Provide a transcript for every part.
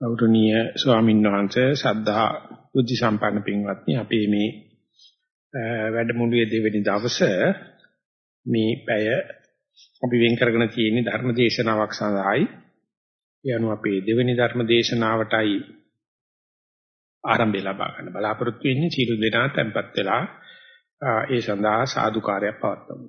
ගෞරවනීය ස්වාමීන් වහන්සේ සද්ධා බුද්ධ සම්පන්න පින්වත්නි අපි මේ වැඩමුළුවේ දෙවෙනි දවසේ මේ පැය අපි වෙන් කරගෙන තියෙන ධර්ම දේශනාවක් සඳහායි ඒ අනුව අපේ දෙවෙනි ධර්ම දේශනාවටයි ආරම්භය ලබා ගන්න බලාපොරොත්තු වෙන්නේ. සීල දෙනා tempත් වෙලා ඒ සඳහා සාදුකාරයක් පවත්වමු.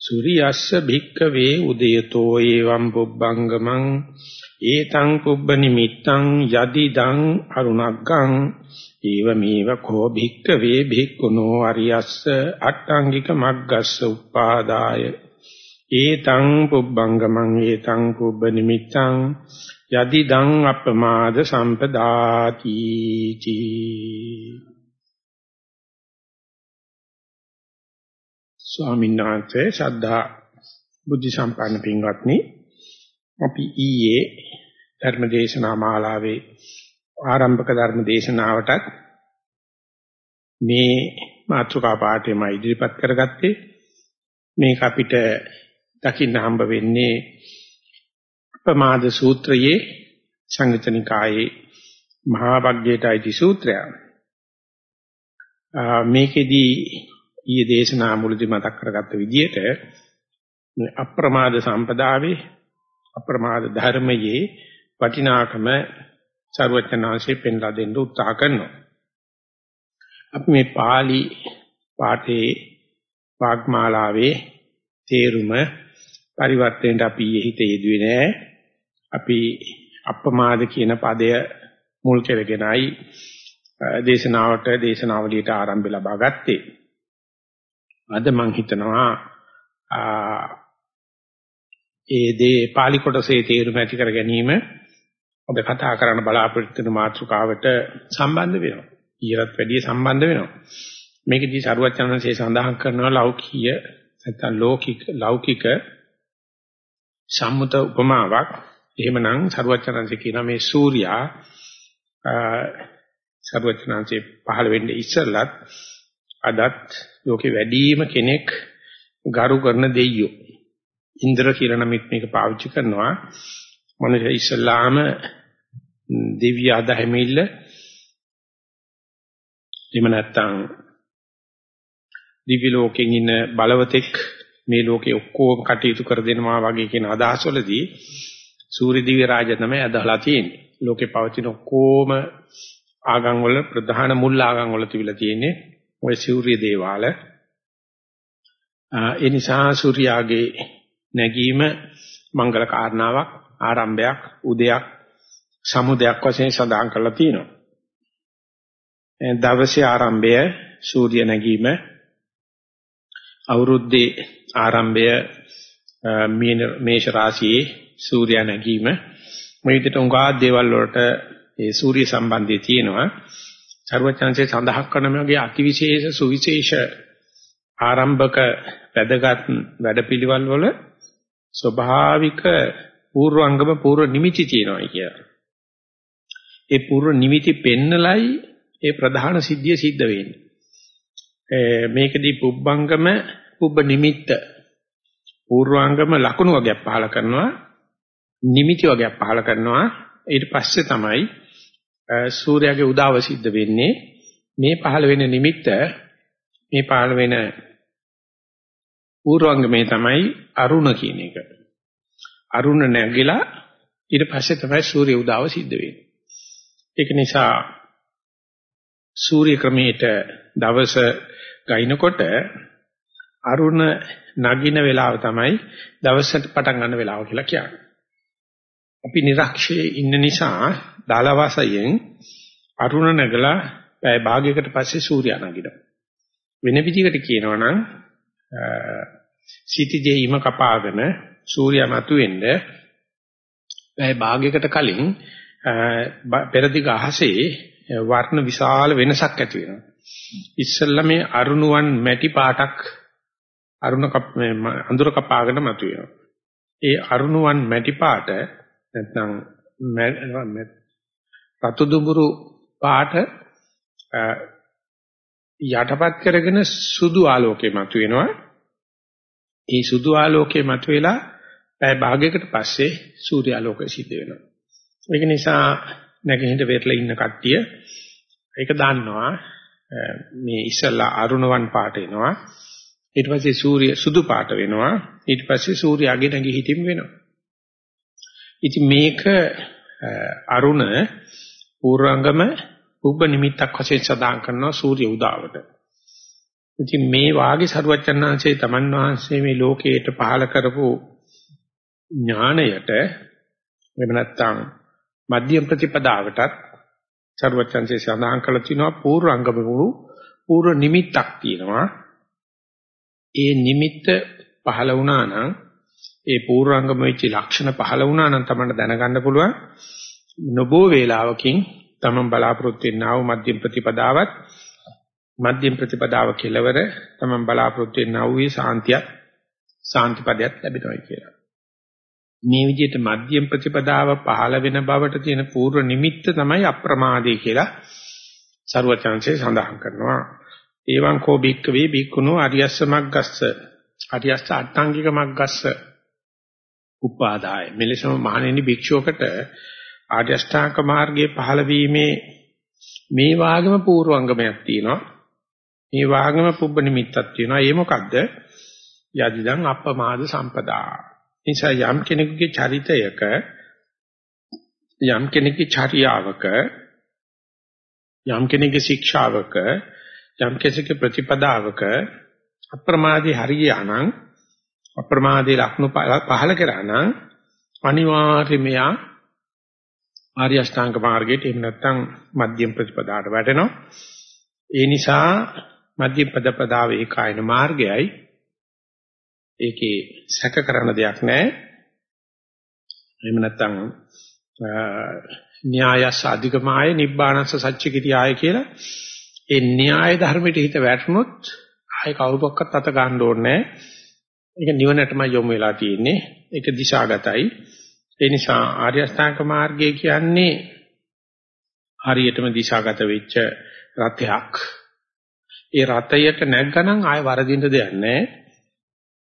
සූර්යස්ස භික්කවේ උදයතෝ එවං පුබ්බංගමං ඒතං පුබ්බ නිමිත්තං යදිදං අරුණග්ගං ඒවමේව කෝ භික්කවේ භික්ඛුනෝ අරියස්ස අට්ඨංගික මග්ගස්ස උපාදාය. ඒතං පුබ්බංගමං ඒතං පුබ්බ නිමිත්තං යදිදං අපමාද සම්පදාති තී ස්වාමීන් වහන්සේ ශ්‍රද්ධා බුද්ධ සම්පන්න පින්වත්නි අපි ඊයේ ධර්ම දේශනා මාලාවේ ආරම්භක ධර්ම දේශනාවටත් මේ මාතෘකා පාඨයම ඉදිරිපත් කරගත්තේ මේක අපිට දකින්න හම්බ වෙන්නේ ප්‍රමාද සූත්‍රයේ සංයුතනිකායේ මහා භග්ගයට අයිති සූත්‍රය. මේකෙදී ඊයේ දේශනා මුලදී මතක් කරගත්ත විදිහට අප්‍රමාද සම්පදාවේ අප්‍රමාද ධර්මයේ වටිනාකම සර්වඥාන්සේ පෙන්ලා දෙන්න උත්සාහ කරනවා. අපි මේ pāli පාඨේ වාග්මාලාවේ තේරුම පරිවර්තනයට අපි හිතේ යෙදුවේ නෑ. අපි අප්‍රමාද කියන පදය මුල් කරගෙනයි දේශනාවට දේශනාවලියට ආරම්භය ලබා ගත්තේ. අද මම හිතනවා ඒ දේ pāli කොටසේ තේරුම ඇති කර ගැනීම ඔබ කතා කරන්න බලාපොරොත්තු වෙන මාතෘකාවට සම්බන්ධ වෙනවා. ඊටත් වැඩිය සම්බන්ධ වෙනවා. මේකදී සරුවචනන්සේ සඳහන් කරනවා ලෞකිය නැත්නම් ලෞකික ලෞකික සම්මුත උපමාවක්. එහෙමනම් සරුවචනන්සේ කියනවා මේ සූර්යා සරුවචනන්සේ පහළ වෙන්නේ ඉස්සෙල්ලත් අදත් ලෝකේ වැඩිම කෙනෙක් ගරු කරන දෙයියෝ. ඉන්ද්‍ර කියලා නමින් මේක පාවිච්චි කරනවා. මොනද ඉස්ලාම දිව්‍ය අධහැමිල්ල එහෙම නැත්නම් දිව්‍ය ලෝකෙන් ඉන්න බලවතෙක් මේ ලෝකේ ඔක්කොම කටයුතු කර දෙනවා වගේ කියන අදහස්වලදී සූර්ය දිව්‍ය රාජ තමයි අදහලා තියෙන්නේ. ලෝකේ පවතින ඔක්කොම ආගම් වල ප්‍රධාන මුල් ආගම් වල තිබිලා තියෙන්නේ ওই සූර්ය දේවාල ඒ නිසා සූර්යාගේ නැගීම මංගල කාරණාවක් ආරම්භයක් උදයක් සමුදයක් වශයෙන් සඳහන් කරලා තියෙනවා. දවසේ ආරම්භය සූර්ය නැගීම අවුරුද්දේ ආරම්භය මේෂ රාශියේ සූර්ය නැගීම මේ විදිහට උඟා දේවල් වලට ඒ සූර්ය සම්බන්ධය තියෙනවා. සර්වචන්සේ සඳහන් කරන මේ වගේ අතිවිශේෂ සුවිශේෂ ආරම්භක වැදගත් වැඩපිළිවෙල් වල ස්වභාවික පූර්වංගම පූර්ව නිමිති තියෙනවා කියලා. ඒ පූර්ව නිමිති පෙන්නලයි ඒ ප්‍රධාන සිද්ධිය සිද්ධ වෙන්නේ. මේකදී පුබ්බංගම පුබ්බ නිමිත්ත පූර්වාංගම ලකුණු වගේක් පහල කරනවා නිමිති වගේක් පහල කරනවා ඊට පස්සේ තමයි සූර්යාගේ උදාව සිද්ධ වෙන්නේ මේ පහළ වෙන නිමිත්ත මේ පහළ වෙන පූර්වංගමේ තමයි අරුණ කියන එක. අරුණ නැගිලා ඊට පස්සේ තමයි සූර්ය උදාව සිද්ධ වෙන්නේ. ඒක නිසා සූර්ය ක්‍රමයට දවස ගයින්කොට අරුණ නගින වෙලාව තමයි දවසට පටන් ගන්න වෙලාව කියලා කියන්නේ. අපි නිරක්ෂයේ ඉන්න නිසා දාලවාසයෙන් අරුණ නැගලා පැය භාගයකට පස්සේ සූර්යා නගිනවා. වෙන විදිහකට කියනවා නම් සිටිජේ හිම කපාගෙන සූර්යා මතුවෙන්න පැය භාගයකට කලින් පෙරදිග අහසේ වර්ණ විශාල වෙනසක් ඇති වෙනවා. ඉස්සෙල්ලා මේ අරුණුවන් මැටි පාටක් අරුණ කප් අඳුර කපාගෙන මතුවෙනවා. ඒ අරුණුවන් මැටි පාට නැත්නම් රතු දුඹුරු පාට යටපත් කරගෙන සුදු ආලෝකේ මතුවෙනවා. ඒ සුදු ආලෝකේ මතුවෙලා පැය භාගයකට පස්සේ සූර්ය ආලෝකය සිද්ධ වෙනවා. ඒක නිසා නැගෙනහිර වෙරළ ඉන්න කට්ටිය ඒක දන්නවා මේ ඉස්සලා අරුණවන් පාට එනවා ඊට පස්සේ සූර්ය සුදු පාට වෙනවා ඊට පස්සේ සූර්යාගේ නැගී හිටින් වෙනවා ඉතින් මේක අරුණ පූර්වංගම උබ්බ නිමිත්තක් වශයෙන් සදාන් කරනවා සූර්ය උදාවට ඉතින් මේ වාගේ සරුවචනාංශයේ තමන් වහන්සේ මේ ලෝකයට පහල කරපු ඥාණයට එහෙම නැත්නම් මධ්‍යම ප්‍රතිපදාවටත් සර්වචන්සේ සඳහන් කළ තිනවා පූර්වංගමවරු පූර්ව නිමිත්තක් තියෙනවා. ඒ නිමිත්ත පහළ වුණා නම් ඒ පූර්වංගම වෙච්ච ලක්ෂණ පහළ වුණා නම් තමයි දැනගන්න පුළුවන් නොබෝ වේලාවකින් තමන් බලාපොරොත්තු වෙනා වූ මධ්‍යම ප්‍රතිපදාවත් මධ්‍යම ප්‍රතිපදාව කෙලවර තමන් බලාපොරොත්තු වෙනා වූ සාන්තිය සාන්තිපදයක් ලැබෙනවා කියලා. මේ විදිහට මධ්‍යම ප්‍රතිපදාව පහළ වෙන බවට තියෙන පූර්ව නිමිත්ත තමයි අප්‍රමාදේ කියලා සරුවචාන්සේ සඳහන් කරනවා. ඒවං කෝ බික්කවේ බික්කුණෝ අරියස්ස මග්ගස්ස අරියස්ස අට්ටාංගික මග්ගස්ස උපාදාය මෙලෙසම මහණෙනි භික්ෂුවකට ආර්ය අෂ්ටාංග මාර්ගයේ පහළ වීමේ මේ වාගම පූර්වංගමයක් තියෙනවා. මේ වාගම පුබ්බ නිමිත්තක් තියෙනවා. ඒ මොකද්ද? යදිදං අප්පමාද සම්පදා නිසා යම් කෙනෙකුගේ චරිතයක යම් කෙනෙකුගේ චර්යාවක යම් කෙනෙකුගේ ශික්ෂාවක යම් කෙනෙකුගේ ප්‍රතිපදාවක අප්‍රමාදී හරියානම් අප්‍රමාදී ලක්ෂණ පහල කරා නම් අනිවාර්යයෙන්ම ආර්ය අෂ්ටාංග මාර්ගයට එහෙම නැත්නම් මධ්‍යම ප්‍රතිපදාට වැටෙනවා ඒ නිසා මධ්‍යම පදපදාව ඒකායන මාර්ගයයි ඒකේ සැක කරන දෙයක් නැහැ. එහෙම නැත්නම් න්‍යායස අධිකමාය නිබ්බානස්ස සච්චිකිරියාය කියලා ඒ න්‍යාය ධර්මයට හිත වැටුනොත් ආය කවුරුවක්වත් අත ගන්න ඕනේ ඒක නිවනටම යොමු වෙලා තියෙන්නේ. ඒක දිශාගතයි. ඒ නිසා ආර්ය අෂ්ටාංග මාර්ගය කියන්නේ හරියටම දිශාගත වෙච්ච රථයක්. ඒ රථයට නැග්ගනම් ආය වරදින්න දෙයක් නැහැ.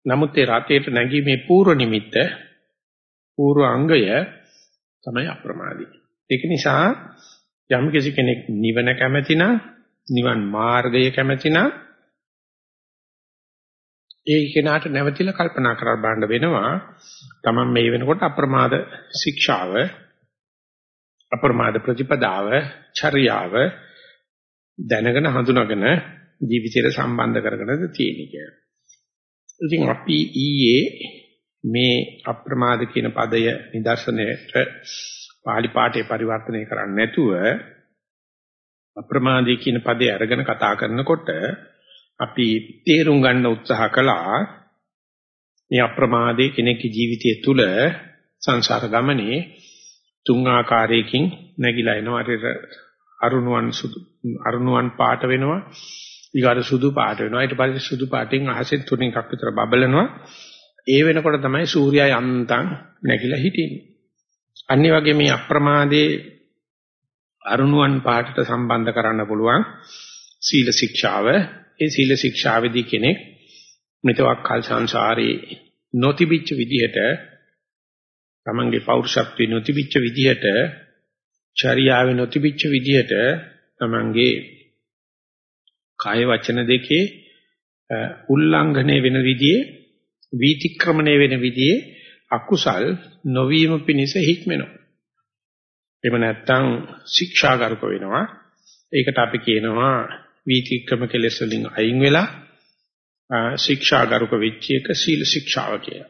නමුත් ඒ රතේට නැගීමේ පූර්ව නිමිත්ත පූර්ව අංගය තමයි අප්‍රමාදී. ඒක නිසා යම් කෙනෙක් නිවන කැමති නිවන් මාර්ගය කැමති ඒ කෙනාට නැවතිලා කල්පනා කරලා බලන්න වෙනවා තමන් මේ වෙනකොට අප්‍රමාද ශික්ෂාව අප්‍රමාද ප්‍රතිපදාව චර්යාව දැනගෙන හඳුනාගෙන ජීවිතයට සම්බන්ධ කරගෙනද තියෙන්නේ කියලා. ඉතින් අපි ඊයේ මේ අප්‍රමාද කියන පදය නිදර්ශනයට පාලි පාඨේ පරිවර්තනය කරන්නේ නැතුව අප්‍රමාදී කියන පදේ අරගෙන කතා කරනකොට අපි තේරුම් ගන්න උත්සාහ කළා මේ අප්‍රමාදේ කෙනෙකුගේ ජීවිතය තුළ සංසාර ගමනේ තුන් ආකාරයකින් නැగిලා එනවා අරුණුවන් සුදු අරුණුවන් පාට වෙනවා ඊගාට සුදු පාට වෙනවා. ඊට පස්සේ සුදු පාටින් අහසෙන් තුන එකක් විතර බබලනවා. ඒ වෙනකොට තමයි සූර්යයා යන්තම් නැగిලා හිටින්නේ. අනිත් වගේ මේ අප්‍රමාදයේ අරුණුවන් පාටට සම්බන්ධ කරන්න පුළුවන් සීල ශික්ෂාව. ඒ සීල ශික්ෂාවේදී කෙනෙක් මෙතවක් කල් සංසාරේ නොතිබිච්ච විදිහට තමන්ගේ පෞරුෂත්වේ නොතිබිච්ච විදිහට චර්යාවේ නොතිබිච්ච විදිහට තමන්ගේ කාය වචන දෙකේ උල්ලංඝනය වෙන විදිහේ වීතික්‍රමණය වෙන විදිහේ අකුසල් නොවීම පිණිස හික්මෙනවා. එහෙම නැත්නම් ශික්ෂාගරුක වෙනවා. ඒකට අපි කියනවා වීතික්‍රම කෙලෙස් වලින් අයින් වෙලා ශික්ෂාගරුක වෙච්ච එක සීල ශික්ෂාව කියලා.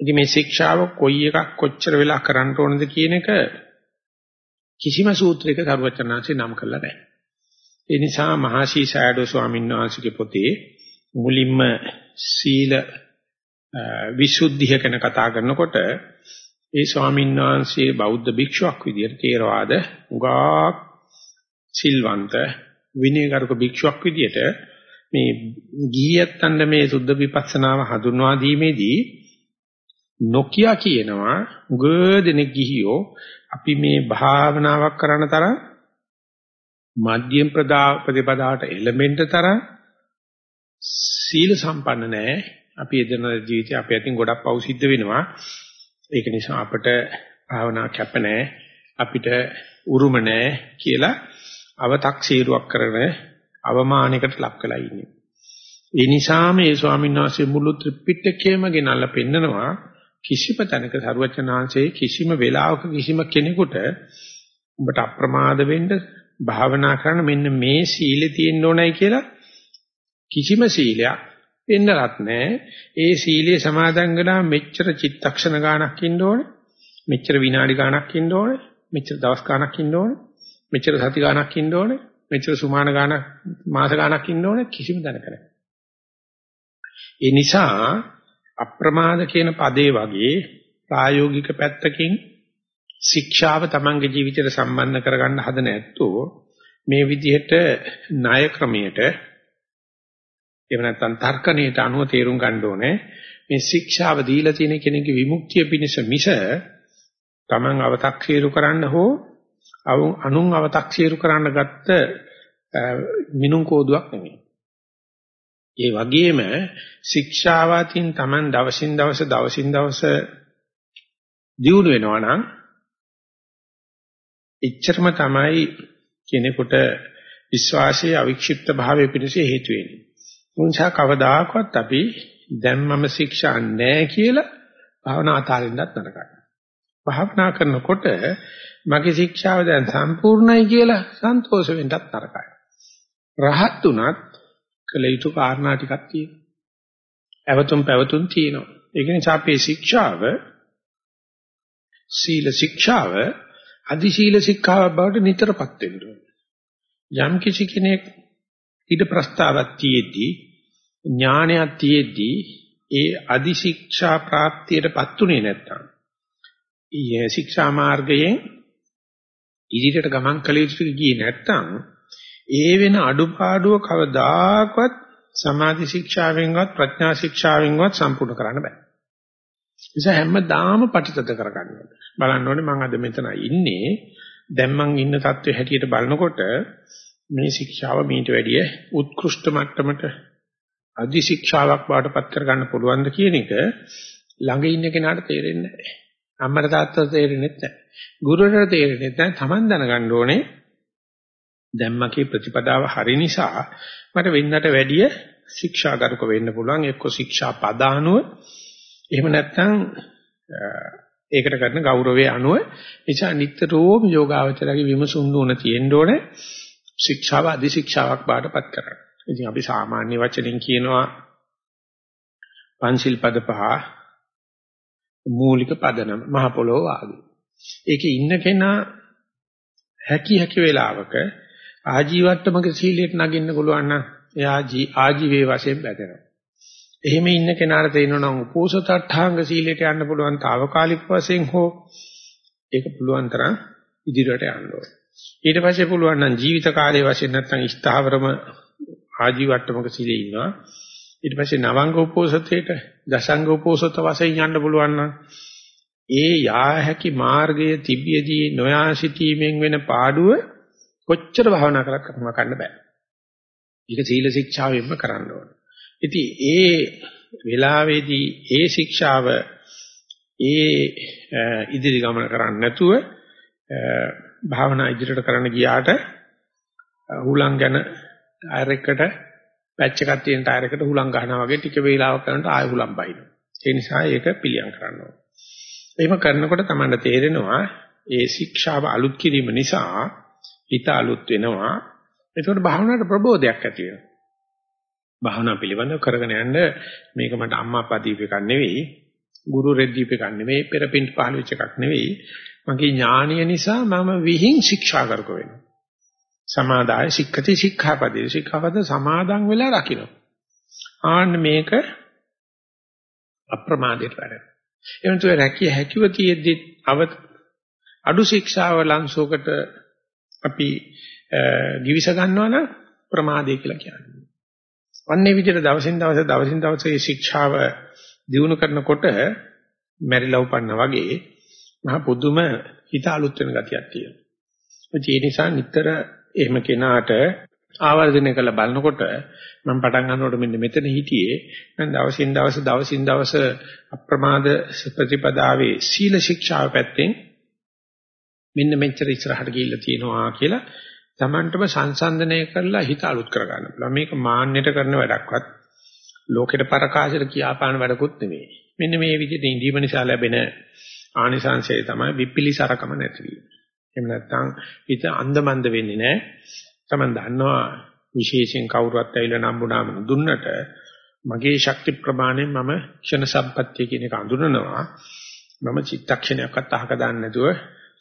ඉතින් මේ ශික්ෂාව කොයි එකක් කොච්චර වෙලා කරන්න ඕනද කියන එක කිසිම සූත්‍රයක සර්වචනාංශේ නම් කරලා නැහැ. ඒ නිසා මහසී සයඩෝ ස්වාමීන් වහන්සේගේ පොතේ මුලින්ම සීල විසුද්ධිය ගැන කතා කරනකොට ඒ ස්වාමීන් වහන්සේ බෞද්ධ භික්ෂුවක් විදිහට තේරවාද උගා සිල්වන්ත විනයගරුක භික්ෂුවක් විදියට මේ ගිහියත්තන්ට මේ සුද්ධ විපස්සනාව හඳුන්වා දීමේදී නොකිය කියනවා උගදෙනෙක් ගිහියෝ අපි මේ භාවනාවක් කරන තරම් මධ්‍යම ප්‍රතිපදාවට එළඹෙන්න තරම් සීල සම්පන්න නැහැ. අපි එදින ජීවිතේ අපේ අතින් ගොඩක් පව් සිද්ධ වෙනවා. ඒක නිසා අපට භාවනා කැප නැහැ. අපිට උරුම නැහැ කියලා අව탁සීරුවක් කරන අවමානයකට ලක් වෙලා ඉන්නේ. ඒ නිසා මේ ස්වාමීන් වහන්සේ මුළු ත්‍රිපිටකයම ගෙනල්ලා පෙන්නනවා කිසිම තැනක සරුවචනාංශයේ කිසිම වෙලාවක කිසිම කෙනෙකුට ඔබට අප්‍රමාද වෙන්න භාවනා කරන්න මෙන්න මේ සීලෙ තියෙන්න ඕනයි කියලා කිසිම සීලයක් වෙන්නවත් නැහැ. ඒ සීලයේ සමාදන් වෙලා මෙච්චර චිත්තක්ෂණ ගාණක් ඉන්න ඕනේ. මෙච්චර විනාඩි ගාණක් ඉන්න ඕනේ. මෙච්චර දවස් ගාණක් ඉන්න ඕනේ. මෙච්චර සති ගාණක් ඉන්න ඕනේ. මෙච්චර සුමාන ගාණක් මාස ගාණක් ඉන්න ඕනේ කිසිම දැනක නැහැ. ඒ නිසා අප්‍රමාද කියන පදේ වගේ ප්‍රායෝගික පැත්තකින් ශික්ෂාව Tamange ජීවිතයට සම්බන්ධ කරගන්න හදන ඇත්තෝ මේ විදිහට ණය ක්‍රමයට එහෙම නැත්නම් තර්කණයට අනුව තේරුම් ගන්න ඕනේ මේ ශික්ෂාව දීලා තියෙන කෙනෙකුගේ විමුක්තිය පිණිස මිස Taman අව탁සීරු කරන්න හෝ අනුන් අව탁සීරු කරන්න ගත්ත මිනුම් කෝදුවක් නෙමෙයි. ඒ වගේම ශික්ෂාවකින් Taman දවසින් දවස දවසින් දවස දියුණු වෙනවා නම් එච්චරම තමයි කෙනෙකුට විශ්වාසයේ අවික්ෂිප්ත භාවය පිණිස හේතු වෙන්නේ. මුංසා කවදාකවත් අපි දැන් මම ශික්ෂා නැහැ කියලා භාවනා අතාරින්නත් නරකයි. භාවනා කරනකොට මගේ ශික්ෂාව දැන් සම්පූර්ණයි කියලා සන්තෝෂ වෙන්නත් නරකයි. රහත් උනත් කළ යුතු කාරණා ටිකක් තියෙනවා. ඇවතුම් පැවතුම් තියෙනවා. ඒක නිසා අපේ ශික්ෂාව සීල ශික්ෂාව අදි සීල ශික්ෂාව බවට නිතරපත් වෙන්න ඕනේ. යම් කිසි කෙනෙක් ඊට ප්‍රස්තාවක් තියෙද්දී ඥානයක් තියෙද්දී ඒ අදි ශික්ෂා ප්‍රාප්තියටපත් උනේ නැත්තම් ඊයේ ශික්ෂා මාර්ගයෙන් ඉදිරියට ගමන් කළ යුතු ගියේ නැත්තම් ඒ වෙන අඩුපාඩුව කවදාකවත් සමාධි ශික්ෂාවෙන්වත් ප්‍රඥා ශික්ෂාවෙන්වත් සම්පූර්ණ කරන්න බෑ. නිසා හැමදාම පටිතද කරගන්න ඕනේ. බලන්න ඕනේ මම අද මෙතන ඉන්නේ. දැන් මං ඉන්න තත්ත්වයේ හැටියට බලනකොට මේ ශික්ෂාව මීට වැඩිය උත්කෘෂ්ඨ මට්ටමට අධි ශික්ෂාවක් බාටපත් කරගන්න පුළුවන්ද කියන එක ළඟ ඉන්න කෙනාට තේරෙන්නේ නැහැ. අම්මට තාත්තට තේරෙන්නේ නැහැ. ගුරුවරට තේරෙන්නේ නැහැ. Taman දැනගන්න ඕනේ දැන් මගේ ප්‍රතිපදාව හරි නිසා මට වෙන්නට වැඩිය ශික්ෂාගරුක වෙන්න පුළුවන් එක්ක ශික්ෂා පදානුව එහෙම නැත්නම් ඒකට කරන ගෞරවයේ අනුව නිසා නිතරම යෝගාවචරයේ විමසුම් නුන තියෙන්න ඕනේ ශික්ෂාව අධි ශික්ෂාවක් බාටපත් කරගන්න. ඉතින් අපි සාමාන්‍ය වචනෙන් කියනවා පංචිල් පද පහ මූලික පදනම මහ පොළොව ආදී. ඒකේ ඉන්න කෙනා හැකි හැකි වෙලාවක ආජීවට්ටමක සීලයට නගින්න පුළුවන් නම් එයා ආජීවයේ වශයෙන් බැදෙනවා. එහෙම ඉන්න කෙනාට තේරෙනවා නම් උපෝසතට්ඨාංග සීලයට යන්න පුළුවන් తాවකාලික වශයෙන් හෝ ඒක පුළුවන් තරම් ඉදිරියට යන්න ඕනේ. ඊට පස්සේ පුළුවන් නම් ජීවිත කාලයේ වශයෙන් නැත්නම් ස්ථාවරම ආජීවට්ටමක සීලේ ඉන්නවා. ඊට පස්සේ නවංග උපෝසතේට දසංග උපෝසත වශයෙන් යන්න පුළුවන් නම් ඒ යා හැකි මාර්ගයේ තිබියදී නොයා සිටීමෙන් වෙන පාඩුව කොච්චර භවනා කරත් කරන්න බෑ. ඒක සීල ශික්ෂාවෙන්ම කරන්න ඕන. ඉතින් ඒ වෙලාවේදී ඒ ශික්ෂාව ඒ ඉදිරි ගමන කරන්නේ නැතුව භාවනා ඉදිරියට කරන්න ගියාට හුලං ගැන ටයර් එකකට පැච් එකක් තියෙන ටයර් එකට හුලං ගන්නවා වගේ ටික වේලාවක් කරනකොට ආය හුලං බයිනවා. ඒ නිසා ඒක පිළියම් කරන්න ඕනේ. එහෙම කරනකොට තමයි තේරෙනවා ඒ ශික්ෂාව අලුත් කිරීම නිසා හිත අලුත් වෙනවා. ඒකට භාවනාවට ප්‍රබෝධයක් ඇති වෙනවා. භාවනා පිළිබඳව කරගෙන යන්න මේක මට අම්මා අප්පා දීප එකක් නෙවෙයි, ගුරු රෙද්දීප එකක් නෙවෙයි, පෙරපින්ට පහළ වෙච්ච එකක් නෙවෙයි. මගේ ඥානිය නිසා මම විහිං ශික්ෂාගරක වෙනවා. සමාදාය සික්ඛති සික්ඛාපදේ සික්ඛාපද සමාදන් වෙලා රකින්න. ආන්න මේක අප්‍රමාදයට වැඩ. එවනතු රැකිය හැකිව තියෙද්දි අව අඩු ශික්ෂාව ලංසෝකට අපි givis ගන්නවා නම් ප්‍රමාදය කියලා කියන්නේ. අන්නේ විදිහට දවසින් දවස දවසින් දවස මේ ශික්ෂාව දිනු කරනකොට මැරිලා උපන්නා වගේ මහ පුදුම හිත අලුත් වෙන ගතියක් තියෙනවා. ඒ නිසා නිතර එහෙම කෙනාට ආවර්ජනය කරලා බලනකොට මම පටන් ගන්නකොට මෙන්න මෙතන හිටියේ මම දවසින් දවස දවසින් දවස අප්‍රමාද ප්‍රතිපදාවේ සීල ශික්ෂාව පැත්තෙන් මෙන්න මෙච්චර ඉස්සරහට ගිහිල්ලා තියෙනවා කියලා Tamanටම සංසන්දනය කරලා හිත අලුත් කරගන්න පුළුවන්. මේක මාන්නයට කරන වැඩක්වත් ලෝකෙට පරකාශයට කියාපාන වැඩකුත් නෙමෙයි. මෙන්න මේ විදිහට ඉඳීම නිසා ලැබෙන ආනිසංශය තමයි විපිලිසරකම නැතිවීම. එහෙම නැත්නම් හිත අන්දමන්ද වෙන්නේ නැහැ. Taman දන්නවා විශේෂයෙන් කවුරුවත් ඇවිල්ලා නම්බුනාම දුන්නට මගේ ශක්ති ප්‍රමාණයෙන් මම ක්ෂණ සම්පත්තිය කියන එක අඳුරනවා. මම චිත්තක්ෂණයක්වත් අහක දාන්න නැතුව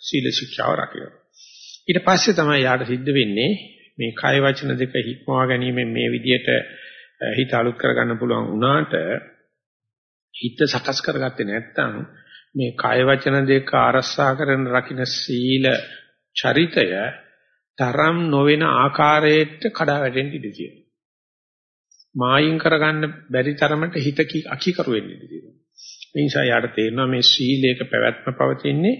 සීල ශික්ෂාව රකිනවා. ඊට පස්සේ තමයි යාට සිද්ධ වෙන්නේ මේ කය වචන දෙක හික්මවා ගැනීමෙන් මේ විදියට හිත අලුත් කරගන්න පුළුවන් වුණාට හිත සකස් කරගත්තේ නැත්නම් මේ කය වචන දෙක ආරස්සා කරන රකින්න සීල චරිතය තරම් නොවන ආකාරයට කඩා වැටෙන්න ඉඩ තියෙනවා. මායින් කරගන්න බැරි තරමට හිත අකීකරු වෙන්න ඉඩ තියෙනවා. ඒ නිසා යාට තේරෙනවා මේ සීලයක පැවැත්ම පවතින්නේ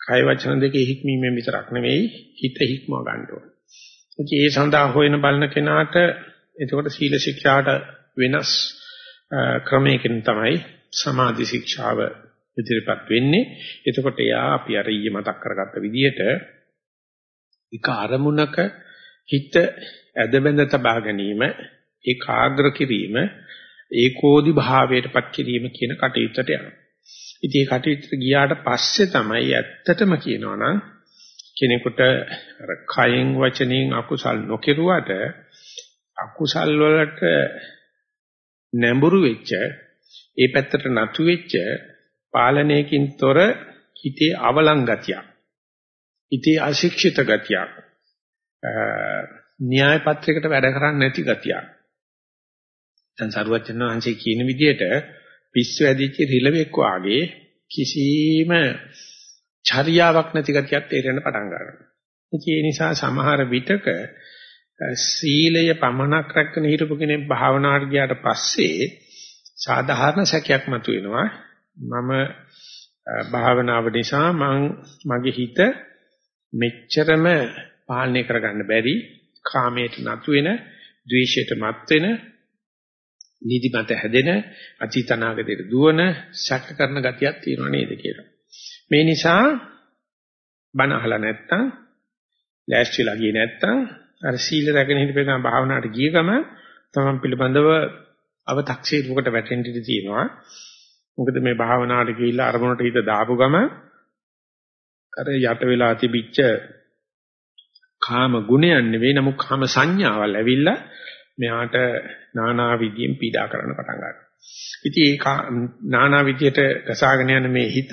කය වචන දෙකේ හික්මීමෙන් විතරක් නෙවෙයි හිත හික්මව ගන්න ඕනේ. ඒ සඳහා හොයන බලන කෙනාට එතකොට සීල ශික්ෂාට වෙනස් ක්‍රමයකින් තමයි සමාධි ශික්ෂාව ඉදිරිපත් වෙන්නේ. එතකොට එයා අපි අර ඊයේ මතක් කරගත්ත විදිහට එක අරමුණක හිත ඇදබැඳ තබා ගැනීම ඒකාග්‍ර කිරීම ඒකෝදි භාවයටපත් කිරීම කියන කටයුත්තට යනවා. ඉතින් මේ කටයුත්තට ගියාට පස්සේ තමයි ඇත්තටම කියනවා නම් කෙනෙකුට අර කයෙන් වචනෙන් අකුසල් නොකිරුවට අකුසල් වලට නැඹුරු වෙච්ච ඒ පැත්තට නතු වෙච්ච පාලනයකින් තොර හිතේ අවලං ගතියක් හිතේ අශික්ෂිත ගතියක් න්‍යාය පත්‍රයකට වැඩ කරන්නේ නැති ගතියක් දැන් සරුවචන වහන්සේ කියන විදිහට පිස්සු ඇදිච්ච රිලෙවෙක් වාගේ කිසිම චර්යාවක් නැති ගතියක් තේරෙන්න පටන් ගන්නවා. ඒ නිසා සමහර විටක සීලය පමණක් රැකගෙන හිටපු කෙනෙක් භාවනාවට ගියාට පස්සේ සාධාරණ සැකයක් මතුවෙනවා. මම භාවනාව නිසා මං මගේ හිත මෙච්චරම පාලනය කරගන්න බැරි කාමයට නතු වෙන, ද්වේෂයට මත් වෙන, නිදිමත හැදෙන අතීතනාගතයට දුවන සැක කරන ගතියක් තියෙනව නේද කියලා. මේ නිසා බණ අහලා නැත්තම් ලෑස්තිලා ගියේ නැත්තම් අර සීල රැගෙන හිටපෙනා භාවනාවට ගිය ගම තමන් පිළිබඳව අව탁සීරුවකට වැටෙන්න ඉඩ තියෙනවා. මොකද මේ භාවනාවට ගිහිල්ලා අරමුණට හිත දාපු ගම අර යට වෙලා තිබිච්ච කාම ගුණයන් නෙවෙයි නමුත් කාම සංඥාවල් ඇවිල්ලා මෙයාට নানা විදියෙන් පීඩා කරන්න පටන් ගන්නවා. ඉතින් ඒ নানা විදියට ගසාගෙන යන මේ හිත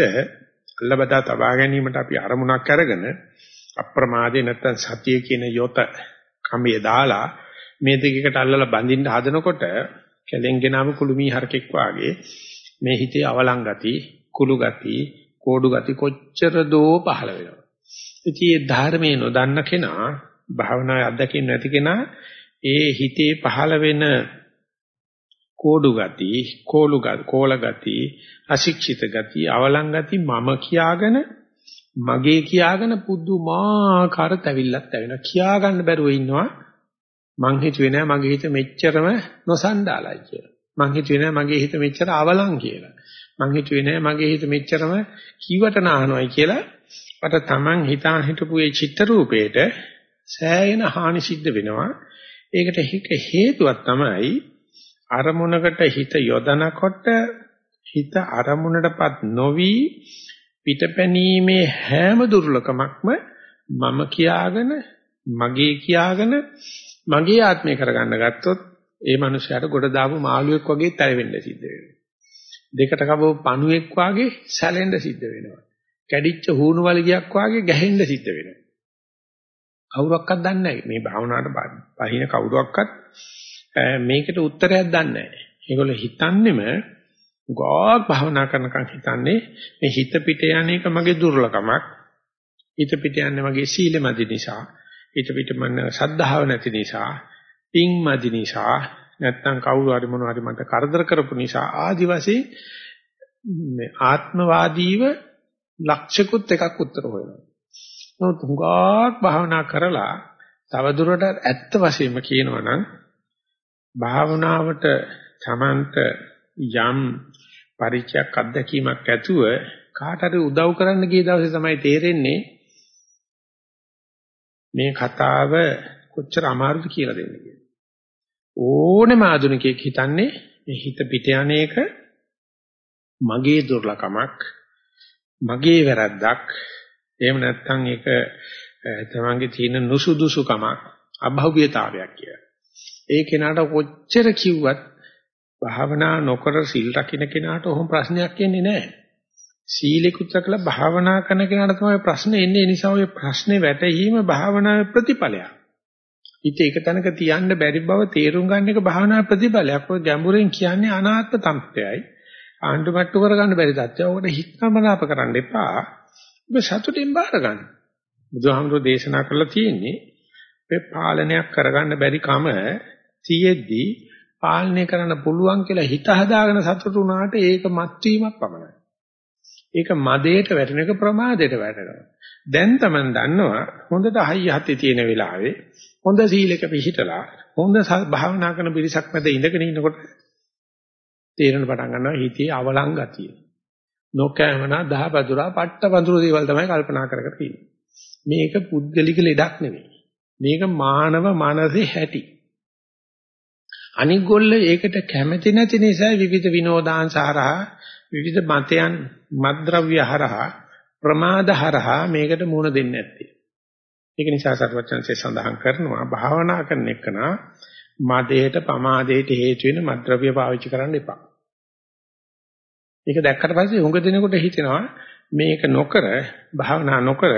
අල්ලබදා තබා ගැනීමට අපි අරමුණක් අරගෙන අප්‍රමාදේ නැත්තම් සතිය කියන යොත කඹේ දාලා මේ දෙකකට අල්ලලා බඳින්න හදනකොට කැලෙන්ගෙනම කුළුමී හරකෙක් වාගේ මේ හිතේ අවලං ගති, කුළු ගති, කෝඩු ගති කොච්චර දෝ පහළ වෙනවා. ඉතින් මේ ධර්මයේ නොදන්න කෙනා භාවනාවේ අත්දැකීම් නැති කෙනා ඒ හිතේ පහළ වෙන කෝඩු ගති, කෝලු ගති, කෝල ගති, අශික්ෂිත ගති, අවලං ගති මම කියාගෙන මගේ කියාගෙන පුදුමාකාර තැවිල්ලක් තැවෙනවා. කියා ගන්න බැරුව ඉන්නවා. මං හිතුවේ නෑ මගේ හිත මෙච්චරම නොසන්ඩාලයි කියලා. මං හිතුවේ නෑ මගේ හිත මෙච්චර අවලං කියලා. මං හිතුවේ නෑ මගේ හිත මෙච්චරම කීවට නානොයි කියලා. මට Taman හිතා හිටපු ඒ චිත්ත රූපේට සෑයෙන හානි සිද්ධ වෙනවා. ඒකට හේතුවක් තමයි අරමුණකට හිත යොදනකොට හිත අරමුණටපත් නොවි පිටපැනීමේ හැම දුර්ලකමක්ම මම කියාගෙන මගේ කියාගෙන මගේ ආත්මය කරගන්න ගත්තොත් ඒ මනුස්සයාට ගොඩ දාපු මාළුවෙක් වගේ තැවෙන්න සිද්ධ වෙනවා. දෙකට කවව පණුවෙක් වගේ සැලෙන්න සිද්ධ වෙනවා. කැඩිච්ච හුණු වලිගයක් වගේ ගැහෙන්න සිද්ධ වෙනවා. කවුරක්වත් දන්නේ නැහැ. මේ භාවනාවට පහින කවුරක්වත් මේකට උත්තරයක් දන්නේ නැහැ. ඒගොල්ලෝ හිතන්නේම ගෝක් භාවනා කරනකන් හිතන්නේ මේ හිත පිට යන එක මගේ දුර්ලකමක්. හිත පිට යන්නේ මගේ සීලෙ මදි නිසා. හිත පිට මන සද්ධාව නැති නිසා. පින්මදි නිසා නැත්නම් කවුරු හරි මොනවා හරි මට කරදර කරපු නිසා ආදි වශයෙන් මේ ආත්මවාදීව ලක්ෂිකුත් එකක් උත්තර හොයනවා. නමුත් හුඟක් භාවනා කරලා තවදුරටත් ඇත්ත වශයෙන්ම කියනවා නම් භාවනාවට තමන්ට යම් පරිචයක් අත්දැකීමක් ඇතුව කාට හරි උදව් කරන්න ගිය දවසේ තමයි තේරෙන්නේ මේ කතාව කොච්චර අමාරුද කියලා දෙන්න කියලා. ඕනෙම ආධුනිකයෙක් හිතන්නේ මේ හිත පිට යන එක මගේ දුර්ලකමක් මගේ වැරද්දක් එහෙම නැත්නම් ඒක තමන්ගේ තියෙන නුසුදුසුකමක් අභෞවියතාවයක් කියලා. ඒ කෙනාට කොච්චර කිව්වත් භාවනා නොකර සිල් රකින්න කෙනාට ඔහොම ප්‍රශ්නයක් එන්නේ නැහැ. සීලෙකුත් රැකලා භාවනා කරන කෙනාට තමයි ප්‍රශ්නේ එන්නේ. ඒ නිසා ඔය ප්‍රශ්නේ වැටහීම භාවනාවේ ප්‍රතිඵලයක්. හිත එක තැනක තියන්න බැරි බව තේරුම් ගන්න එක භාවනා ප්‍රතිඵලයක්. ඔය ගැඹුරෙන් කියන්නේ අනාත්ම තත්ත්වයයි. ආණ්ඩුමට්ටු කරගන්න බැරි තත්ත්වය. ඔකට හිතමනාප කරන්න එපා. ඔබ සතුටින් බාර ගන්න. බුදුහාමුදුරෝ දේශනා කරලා තියෙන්නේ මේ පාලනයක් කරගන්න බැරි කම තියෙද්දි පාලනය කරන්න පුළුවන් කියලා හිත හදාගෙන සතුටු වුණාට ඒක මත්වීමක් පමණයි. ඒක මදේට වැටෙන එක ප්‍රමාදයට වැටෙනවා. දැන් Taman දන්නවා හොඳට හයිය හතේ තියෙන වෙලාවේ හොඳ සීලක පිළිහිටලා හොඳ භාවනා කරන පිරිසක් මැද ඉඳගෙන ඉන්නකොට තේරෙන පටන් ගන්නවා හිතේ අවලං ගතිය. නොකෑමනා දහපදුරා පට්ට වඳුරු දේවල් තමයි කල්පනා කර කර තියෙන්නේ. මේක පුද්ගලික ලෙඩක් නෙවෙයි. මේක මානව මනසේ හැටි. අනික් ගොල්ල ඒකට කැමති නැති නිසා විවිධ විනෝදාංශ හරහා විවිධ මතයන් මද්ද්‍රව්‍ය හරහා ප්‍රමාද හරහා මේකට මුහුණ දෙන්නේ නැත්තේ. ඒක නිසා සර්වචන්සේ සඳහන් කරනවා භාවනා කරන එකන මදයට පමාදයට හේතු වෙන මද්ද්‍රව්‍ය පාවිච්චි කරන්න එපා. ඒක දැක්කට පස්සේ හුඟ දිනකොට හිතෙනවා මේක නොකර භාවනා නොකර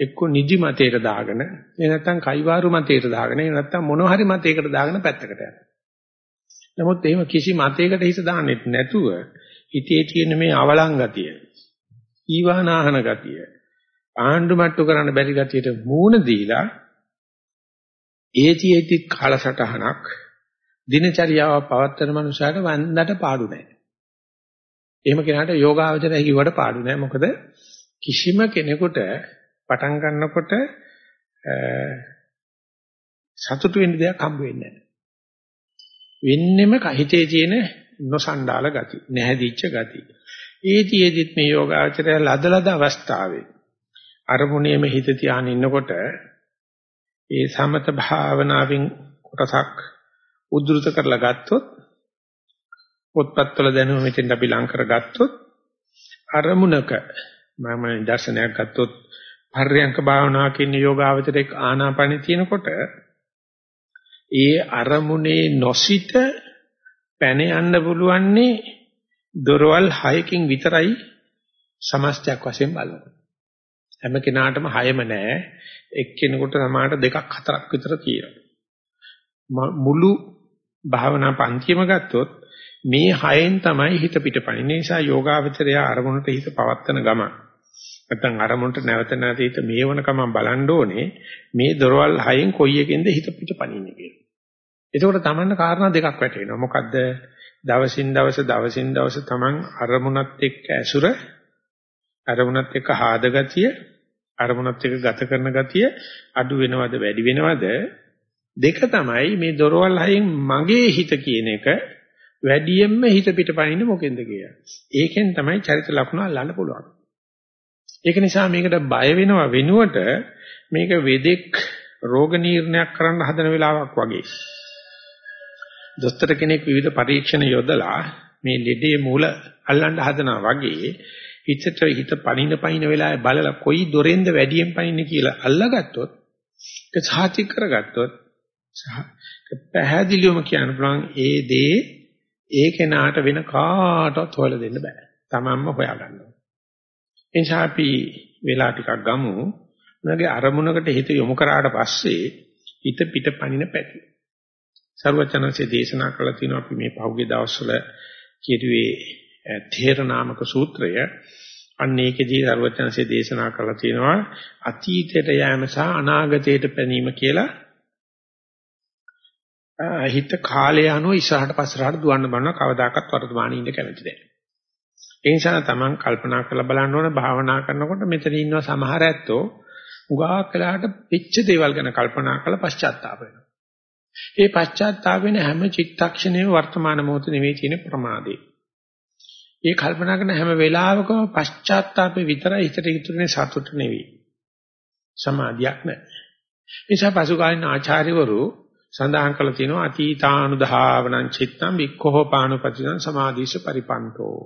එක්ක නිදි මතයට දාගෙන එහෙ නැත්නම් කයිවාරු මතයට දාගෙන එහෙ නැත්නම් මොන හරි මතයකට දාගෙන පැත්තකට යනවා. නමුත් එහෙම කිසි මතයකට හිත දාන්නෙත් නැතුව හිතේ තියෙන මේ අවලං ගතිය, ඊවානාහන ගතිය, ආණ්ඩු මට්ටු කරන්න බැරි ගතියට මූණ දීලා ඒතිෙති කාලසටහනක් දිනචරියාව පවත්වන මනුස්සයාට වන්දට පාඩු නැහැ. එහෙම කෙනාට යෝගාවචරය කිව්වට පාඩු නැහැ. මොකද කිසිම කෙනෙකුට පටන් ගන්නකොට සතුටු වෙන්න දෙයක් හම්බ වෙන්නේ නැහැ. වෙන්නෙම හිතේ තියෙන නොසණ්ඩාල ගති, නැහැදිච්ච ගති. ඒතිෙදිත් මේ යෝගාචරය ලදලද අවස්ථාවේ අරමුණේම හිත තියාගෙන ඉන්නකොට ඒ සමත භාවනාවෙන් කොටසක් උද්දෘත කරලා ගත්තොත් පොත්පත්වල දැනුම මෙතෙන් අපි ලං කරගත්තොත් අරමුණක මම දර්ශනයක් ගත්තොත් පර්යංක භාවනාවක ඉන්න යෝගාවචරයේ ආනාපානෙ තියෙනකොට ඒ අරමුණේ නොසිත පැන යන්න පුළුවන්නේ දොරවල් 6කින් විතරයි සමස්තයක් වශයෙන් බලනවා. හැම කෙනාටම 6ම නෑ. එක්කෙනෙකුට සමානට දෙකක් හතරක් විතර තියෙනවා. මුළු භාවනා පන්තියම ගත්තොත් මේ හයෙන් තමයි හිත පිටපණින නිසා යෝගාවචරය අරමුණට හිත පවත්තන ගම. නැත්නම් අරමුණට නැවත නැවත හිත මේවන කම බලන්න ඕනේ මේ දොරවල් හයෙන් කොයි එකෙන්ද හිත පිටපණින්නේ කියලා. එතකොට Tamanne කාරණා දෙකක් වැටෙනවා. මොකද්ද? දවසින් දවස දවසින් දවස Taman අරමුණත් එක්ක ඇසුර අරමුණත් එක්ක ආද ගතිය අරමුණත් එක්ක ගත කරන ගතිය අඩු වෙනවද වැඩි වෙනවද දෙක තමයි මේ දොරවල් හයෙන් මගේ හිත කියන එක වැඩියෙන්ම හිත පිටපයින්නේ මොකෙන්ද කියලා. ඒකෙන් තමයි චරිත ලක්ෂණ අල්ලන්න පුළුවන්. ඒක නිසා මේකට බය වෙනව වෙනුවට මේක වෙදෙක් රෝග නිర్ణයක් කරන්න හදන වෙලාවක් වගේ. දොස්තර කෙනෙක් විවිධ පරීක්ෂණ යොදලා මේ ලෙඩේ මූල අල්ලන්න හදනවා වගේ හිතට හිත පණින පයින් වෙලාවේ බලලා කොයි දොරෙන්ද වැඩියෙන් පයින්නේ කියලා අල්ලගත්තොත් ඒක සාති කරගත්තොත් පැහැදිලිවම කියන්න පුළුවන් ඒ දේ ඒ කෙනාට වෙන කාටවත් හොයලා දෙන්න බෑ. Tamanම හොයාගන්න ඕනේ. එනිසා අපි වෙලා ටිකක් ගමු. මොනගේ අරමුණකට හිත යොමු කරාට පස්සේ හිත පිටපණින පැති. සර්වචනන්සේ දේශනා කළා තියෙනවා අපි මේ පහුගිය දවස්වල කියුවේ තේරනාමක සූත්‍රය. අන්න ඒකෙදී සර්වචනන්සේ දේශනා කළා තියෙනවා අතීතයට යෑම සහ අනාගතයට පැනීම කියලා හිත කාලය අනුව ඉස්සරහට පස්සරහට දුවන්න බලන කවදාකවත් වර්තමානයේ ඉන්න කැමති නැහැ. ඒ නිසා තමන් කල්පනා කරලා බලන්න ඕන භාවනා කරනකොට මෙතන ඉන්න සමහර ඇත්තෝ උගාක් වෙලාවට පිච්ච දේවල් ගැන කල්පනා කරලා පශ්චාත්තාප වෙනවා. ඒ පශ්චාත්තාප වෙන හැම චිත්තක්ෂණයම වර්තමාන මොහොත නෙවෙයි තියෙන ප්‍රමාදේ. ඒ කල්පනා කරන හැම වෙලාවකම පශ්චාත්තාපේ විතරයි හිතට ඉතුරුනේ සතුට නෙවෙයි. සමාධියක් නැහැ. නිසා පසුකාලීන ආචාර්යවරු සඳහන් කළ තියෙනවා අතීතානුධාවනං චිත්තං වික්ඛෝපානුපතිං සමාධිස පරිපන්තෝ.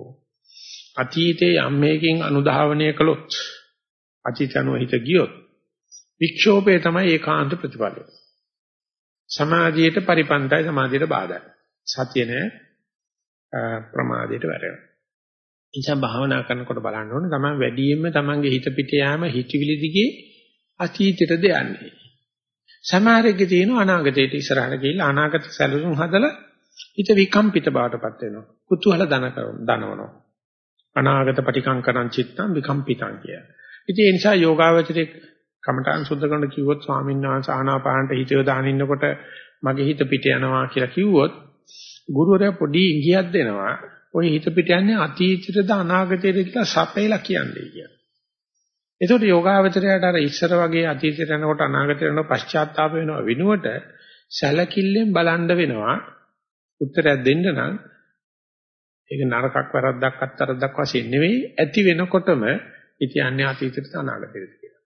අතීතේ යම්මේකින් අනුධාවනය කළොත් අතීතනෝ හිත ගියොත් වික්ෂෝපේ තමයි ඒකාන්ත ප්‍රතිපලය. සමාධියට පරිපන්තයි සමාධියට බාධායි. සතිය නෑ ප්‍රමාදයට වැටෙනවා. නිසා භාවනා කරනකොට බලන්න ඕනේ තමයි වැඩියෙන්ම තමන්ගේ හිත පිට යාම හිතවිලි දිගේ අතීතයටද යන්නේ. සමහරෙක්ගේ තියෙන අනාගතයට ඉස්සරහට ගිහිල්ලා අනාගත සැලසුම් හදලා හිත විකම්පිත බවටපත් වෙනවා. කුතුහල දන දනවනවා. අනාගත පටිකංකරං චිත්තං විකම්පිතං කිය. ඉතින් ඒ නිසා යෝගාවචරයේ කමඨාන් සුද්ධ කරන කිව්වොත් ස්වාමීන් වහන්සේ ආනාපානට හිත යොදාගෙන ඉන්නකොට මගේ හිත පිට යනවා කියලා කිව්වොත් ගුරුවරයා පොඩි ඉඟියක් දෙනවා. ඔය හිත පිට යන්නේ අතීතයටද අනාගතයටද කියලා සපේලා කියන්නේ කියලා. ඒකට යෝගාවචරයට අර ඉස්සර වගේ අතීතයට යනකොට අනාගතයට යනකොට පශ්චාත්තාප වෙනවා විනුවට සැලකිල්ලෙන් බලන්න වෙනවා උත්තරයක් දෙන්න නම් ඒක නරකක් වැරද්දක් අත්තරද්දක් වශයෙන් නෙවෙයි ඇති වෙනකොටම ඉතියන්නේ අතීතයට අනාගතයට කියලා.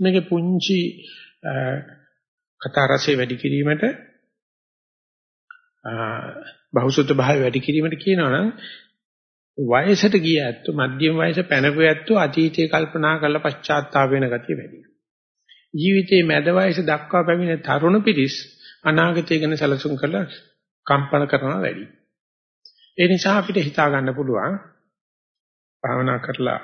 මේකේ පුංචි කතා රසය වැඩි කිරීමට බහුසුත භාවය වැඩි කිරීමට කියනවනම් වයසට ගිය ඇත්තෝ මධ්‍යම වයස පැනපු ඇත්තෝ අතීතයේ කල්පනා කරලා පශ්චාත්තාප වෙන ගතිය වැඩි. ජීවිතයේ මැද වයස දක්වා පැමිණ තරුණ පිරිස් අනාගතය ගැන සැලසුම් කරලා කම්පන කරනවා වැඩි. ඒ නිසා අපිට හිතා ගන්න පුළුවන් භාවනා කරලා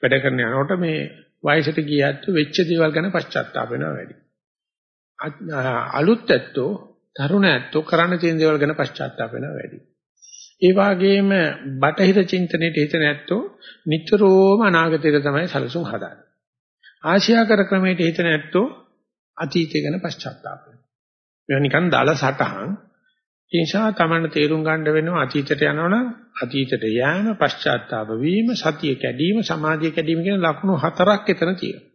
වැඩ කරන යනකොට මේ වයසට ගිය ඇත්තෝ වෙච්ච දේවල් ගැන පශ්චාත්තාප වෙනවා වැඩි. අලුත් ඇත්තෝ තරුණ ඇත්තෝ කරන්න තියෙන දේවල් ගැන පශ්චාත්තාප වෙනවා වැඩි. ඒ වගේම බටහිර චින්තනයේට හිත නැත්තෝ නිතරම අනාගතයට තමයි සැලසුම් හදාන්නේ. ආශියාකර ක්‍රමයට හිත නැත්තෝ අතීතය ගැන පශ්චාත්තාප වෙනවා. මේවා නිකන් දාල සටහන්. ඒ නිසා තමයි තේරුම් ගන්න වෙනවා අතීතයට යනවනම් අතීතයට යෑම පශ්චාත්තාප වීම සතිය කැඩීම සමාධිය කැඩීම කියන ලක්ෂණ හතරක් එතන තියෙනවා.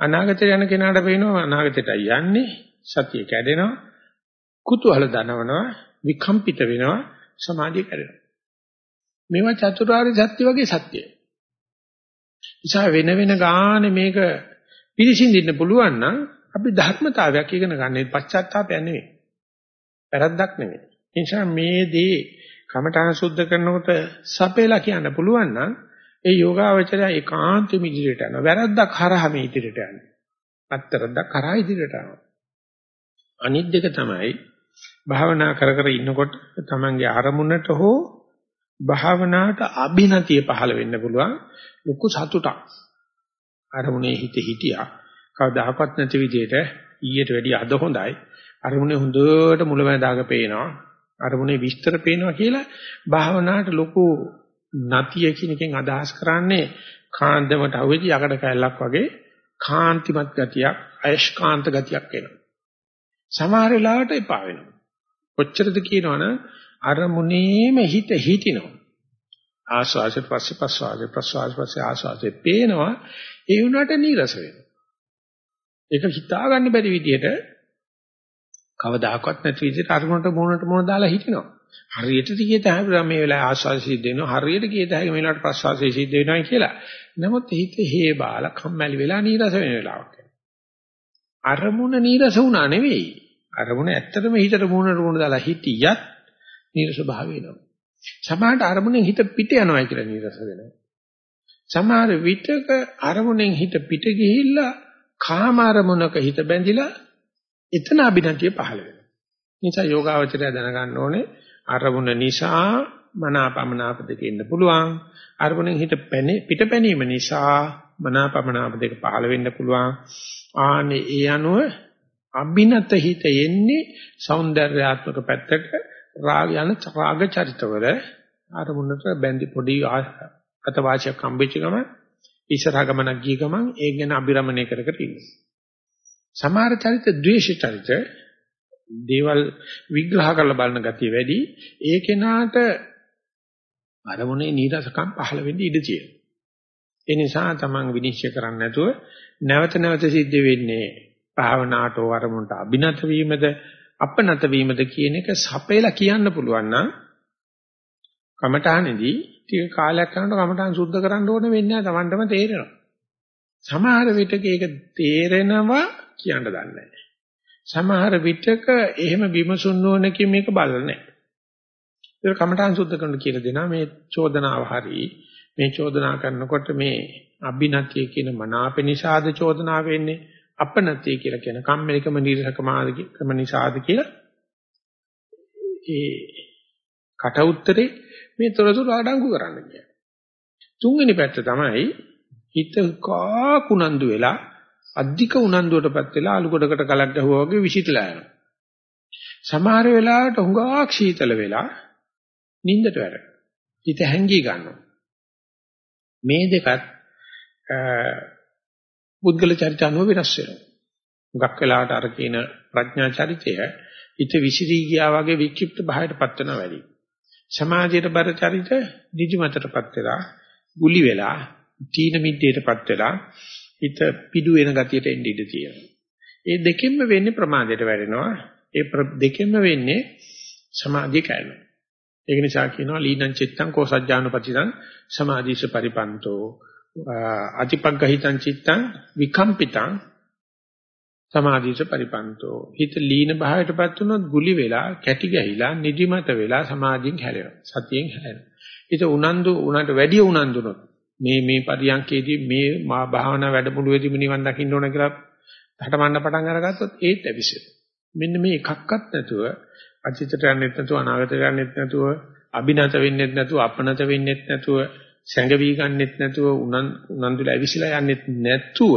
අනාගතයට යන කෙනාට පේනවා අනාගතයට යන්නේ සතිය කැඩෙනවා කුතුහල දනවනවා විකම්පිත වෙනවා සමාධිය කැඩෙනවා. මේවා චතුරාර්ය සත්‍ය වගේ සත්‍යයි. නිසා වෙන වෙන ගානේ මේක පිළිසිඳින්න පුළුවන් නම් අපි ධර්මතාවයක් ඉගෙන ගන්න පශ්චාත්තාපයක් නෙවෙයි. වැරද්දක් නෙවෙයි. ඒ නිසා මේ දේ කමඨාන සුද්ධ කරනකොට සපේලා කියන්න පුළුවන් නම් ඒ යෝගාවචරය ඒකාන්තෙම ඉදිරියට යනවා. වැරද්දක් හරහා මේ ඉදිරියට යන්නේ. අත්තරද්දක් හරහා ඉදිරියට යනවා. අනිත් දෙක තමයි භාවනා කර කර ඉන්නකොට තමන්ගේ අරමුණට හෝ භාවනාවට අභිනතිය පහළ වෙන්න පුළුවන් ලොකු සතුටක්. අරමුණේ හිත හිටියා. කවදාකවත් නැති විදිහට ඊට වැඩිය අද හොඳයි. අරමුණේ හොඳට මුලමඳාග පේනවා. අරමුණේ විස්තර පේනවා කියලා භාවනාවට ලොකු නතිය කියන එකෙන් අදහස් කරන්නේ කාන්දමට අවුෙදි යකඩ කැල්ලක් වගේ කාන්තිමත් ගතියක් අයස්කාන්ත ගතියක් එනවා. සමහර වෙලාවට එපා වෙනවා. කොච්චරද කියනවනම් අරමුණේම හිත හිටිනවා. ආස්වාසේ පස්සේ ප්‍රස්වාසේ ප්‍රස්වාසේ පස්සේ ආස්වාසේ පේනවා ඒ උනට නීරස වෙනවා. ඒක හිතා ගන්න බැරි විදිහට කවදාකවත් නැති විදිහට අරමුණට මොනට මොන දාලා හිටිනවා. හරියට කියත හැකි මේ වෙලාවේ ආස්වාද සිද්ධ වෙනවා හරියට කියත හැකි මේ වෙලාවට ප්‍රස්වාසය සිද්ධ වෙනවා කියලා. නමුත් හිත හේ බාල කම්මැලි වෙලා නීරස වෙන වෙලාවක්. අරමුණ නීරස වුණා නෙවෙයි. අරමුණ ඇත්තටම හිතට මූණට මූණ දාලා හිටියත් නීරස භාව වෙනවා. සමහරට අරමුණෙන් හිත පිට යනවා කියලා නීරස වෙනවා. සමහර විටක අරමුණෙන් හිත පිට ගිහිල්ලා කාම අරමුණක හිත බැඳිලා එතන අභිනතිය පහළ වෙනවා. නිසා යෝගාවචරය දැනගන්න ඕනේ අරමුණ නිසා මනාපමනාප දෙක ඉන්න පුළුවන්. අරමුණෙන් හිත පිටපැනීම නිසා මනාපමනාප දෙක පහළ වෙන්න පුළුවන්. ආනේ ඒ අනුව අභිනත හිත එන්නේ సౌందర్యාත්මක පැත්තට රාග යන රාග චරිතවල අර මුන්නට බැඳි පොඩි අත වාචයක් හම්බෙච්ච ගමන් ඉස්සරහ ගමනක් ගිය ගමන් ඒ ගැන අබිරමණය කර කර ඉන්නේ. සමහර චරිත ද්වේෂ චරිත දේවල් විග්‍රහ කරලා බලන ගතිය වැඩි. ඒ කෙනාට අරමුණේ නීරසකම් පහළ වෙන්න ඉඩ තියෙනවා. ඒ නිසා තමන් විනිශ්චය කරන්නේ නැතුව නැවත නැවත සිද්ධ වෙන්නේ භාවනාවට වරමුණට අභිනත වීමද අපනත වීමද කියන එක සපේලා කියන්න පුළුවන් නම් කමඨානේදී ටික කාලයක් යනකොට කමඨාන් සුද්ධ කරන්න ඕනේ වෙන්නේ නැහැ Tamanටම තේරෙනවා. සමහර විටක ඒක තේරෙනවා කියන්න දන්නේ නැහැ. සමහර විටක එහෙම විමසුන් නොනකින් මේක බලන්නේ නැහැ. ඒක කමඨාන් සුද්ධ කරන්න කියලා දෙනවා මේ චෝදනාව හරි මේ චෝදනා කරනකොට මේ අභිනතිය කියන මනාප නිසාද චෝදනා වෙන්නේ අපනතිය කියලා කියන කම්මැලිකම නිරසකමාදකම නිසාද කියලා ඒ කට උත්තරේ මේ තොරතුරු අඩංගු කරන්න කියන්නේ. තුන්වෙනි පැත්ත තමයි හිත කාකුනන්දු වෙලා අධික උනන්දුවටපත් වෙලා අලු කොටකට කලක් ගහුවා වගේ විසිටලා යනවා. සමහර වෙලාවට හුඟක් සීතල වෙලා නිින්දට වැටෙනවා. හිත හැංගී ගන්නවා. මේ දෙකත් පුද්ගල චරිත අනුව වෙනස් වෙනවා. හුඟක් වෙලාවට අර කියන ප්‍රඥා චරිතය හිත විසිරී ගියා වගේ වික්ෂිප්ත භාවයටපත් වෙනවා වැඩි. සමාජයට බර චරිත නිදිමතටපත් වෙලා, ගුලි වෙලා, තීන මිද්දේටපත් වෙලා හිත පිඩු වෙන ගතියට එන්න ඉඩ තියෙනවා. ඒ දෙකෙන්ම වෙන්නේ ප්‍රමාදයට වැටෙනවා. ඒ දෙකෙන්ම වෙන්නේ සමාධිය කැඩෙනවා. ඒක නිසා කියනවා ලීනං චිත්තං කෝසජ්ජානුපතිතං සමාධිස පරිපන්තෝ. අතිපග්ගහිතං චිත්තං විකම්පිතං සමාධිස පරිපන්තෝ. හිත ලීන භාවයටපත් වුණොත් ගුලි වෙලා කැටි ගහිලා නිදිමත වෙලා සමාධියෙන් හැලෙනවා සතියෙන් හැලෙනවා හිත උනන්දු උනට වැඩි උනන්දුනොත් මේ මේ පරියන්කේදී මේ මා භාවනා වැඩමුළුවේදී නිවන් දකින්න ඕන කියලා හටමන්න පටන් අරගත්තොත් ඒත් ඇවිසෙනවා මෙන්න මේ එකක්වත් නැතුව අතීතයට යන්නෙත් නැතුව අනාගතයට යන්නෙත් නැතුව අභිනත වෙන්නෙත් නැතුව අපනත වෙන්නෙත් නැතුව සැඟවි ගන්නෙත් නැතුව උනන්දුල ඇවිසිලා යන්නෙත් නැතුව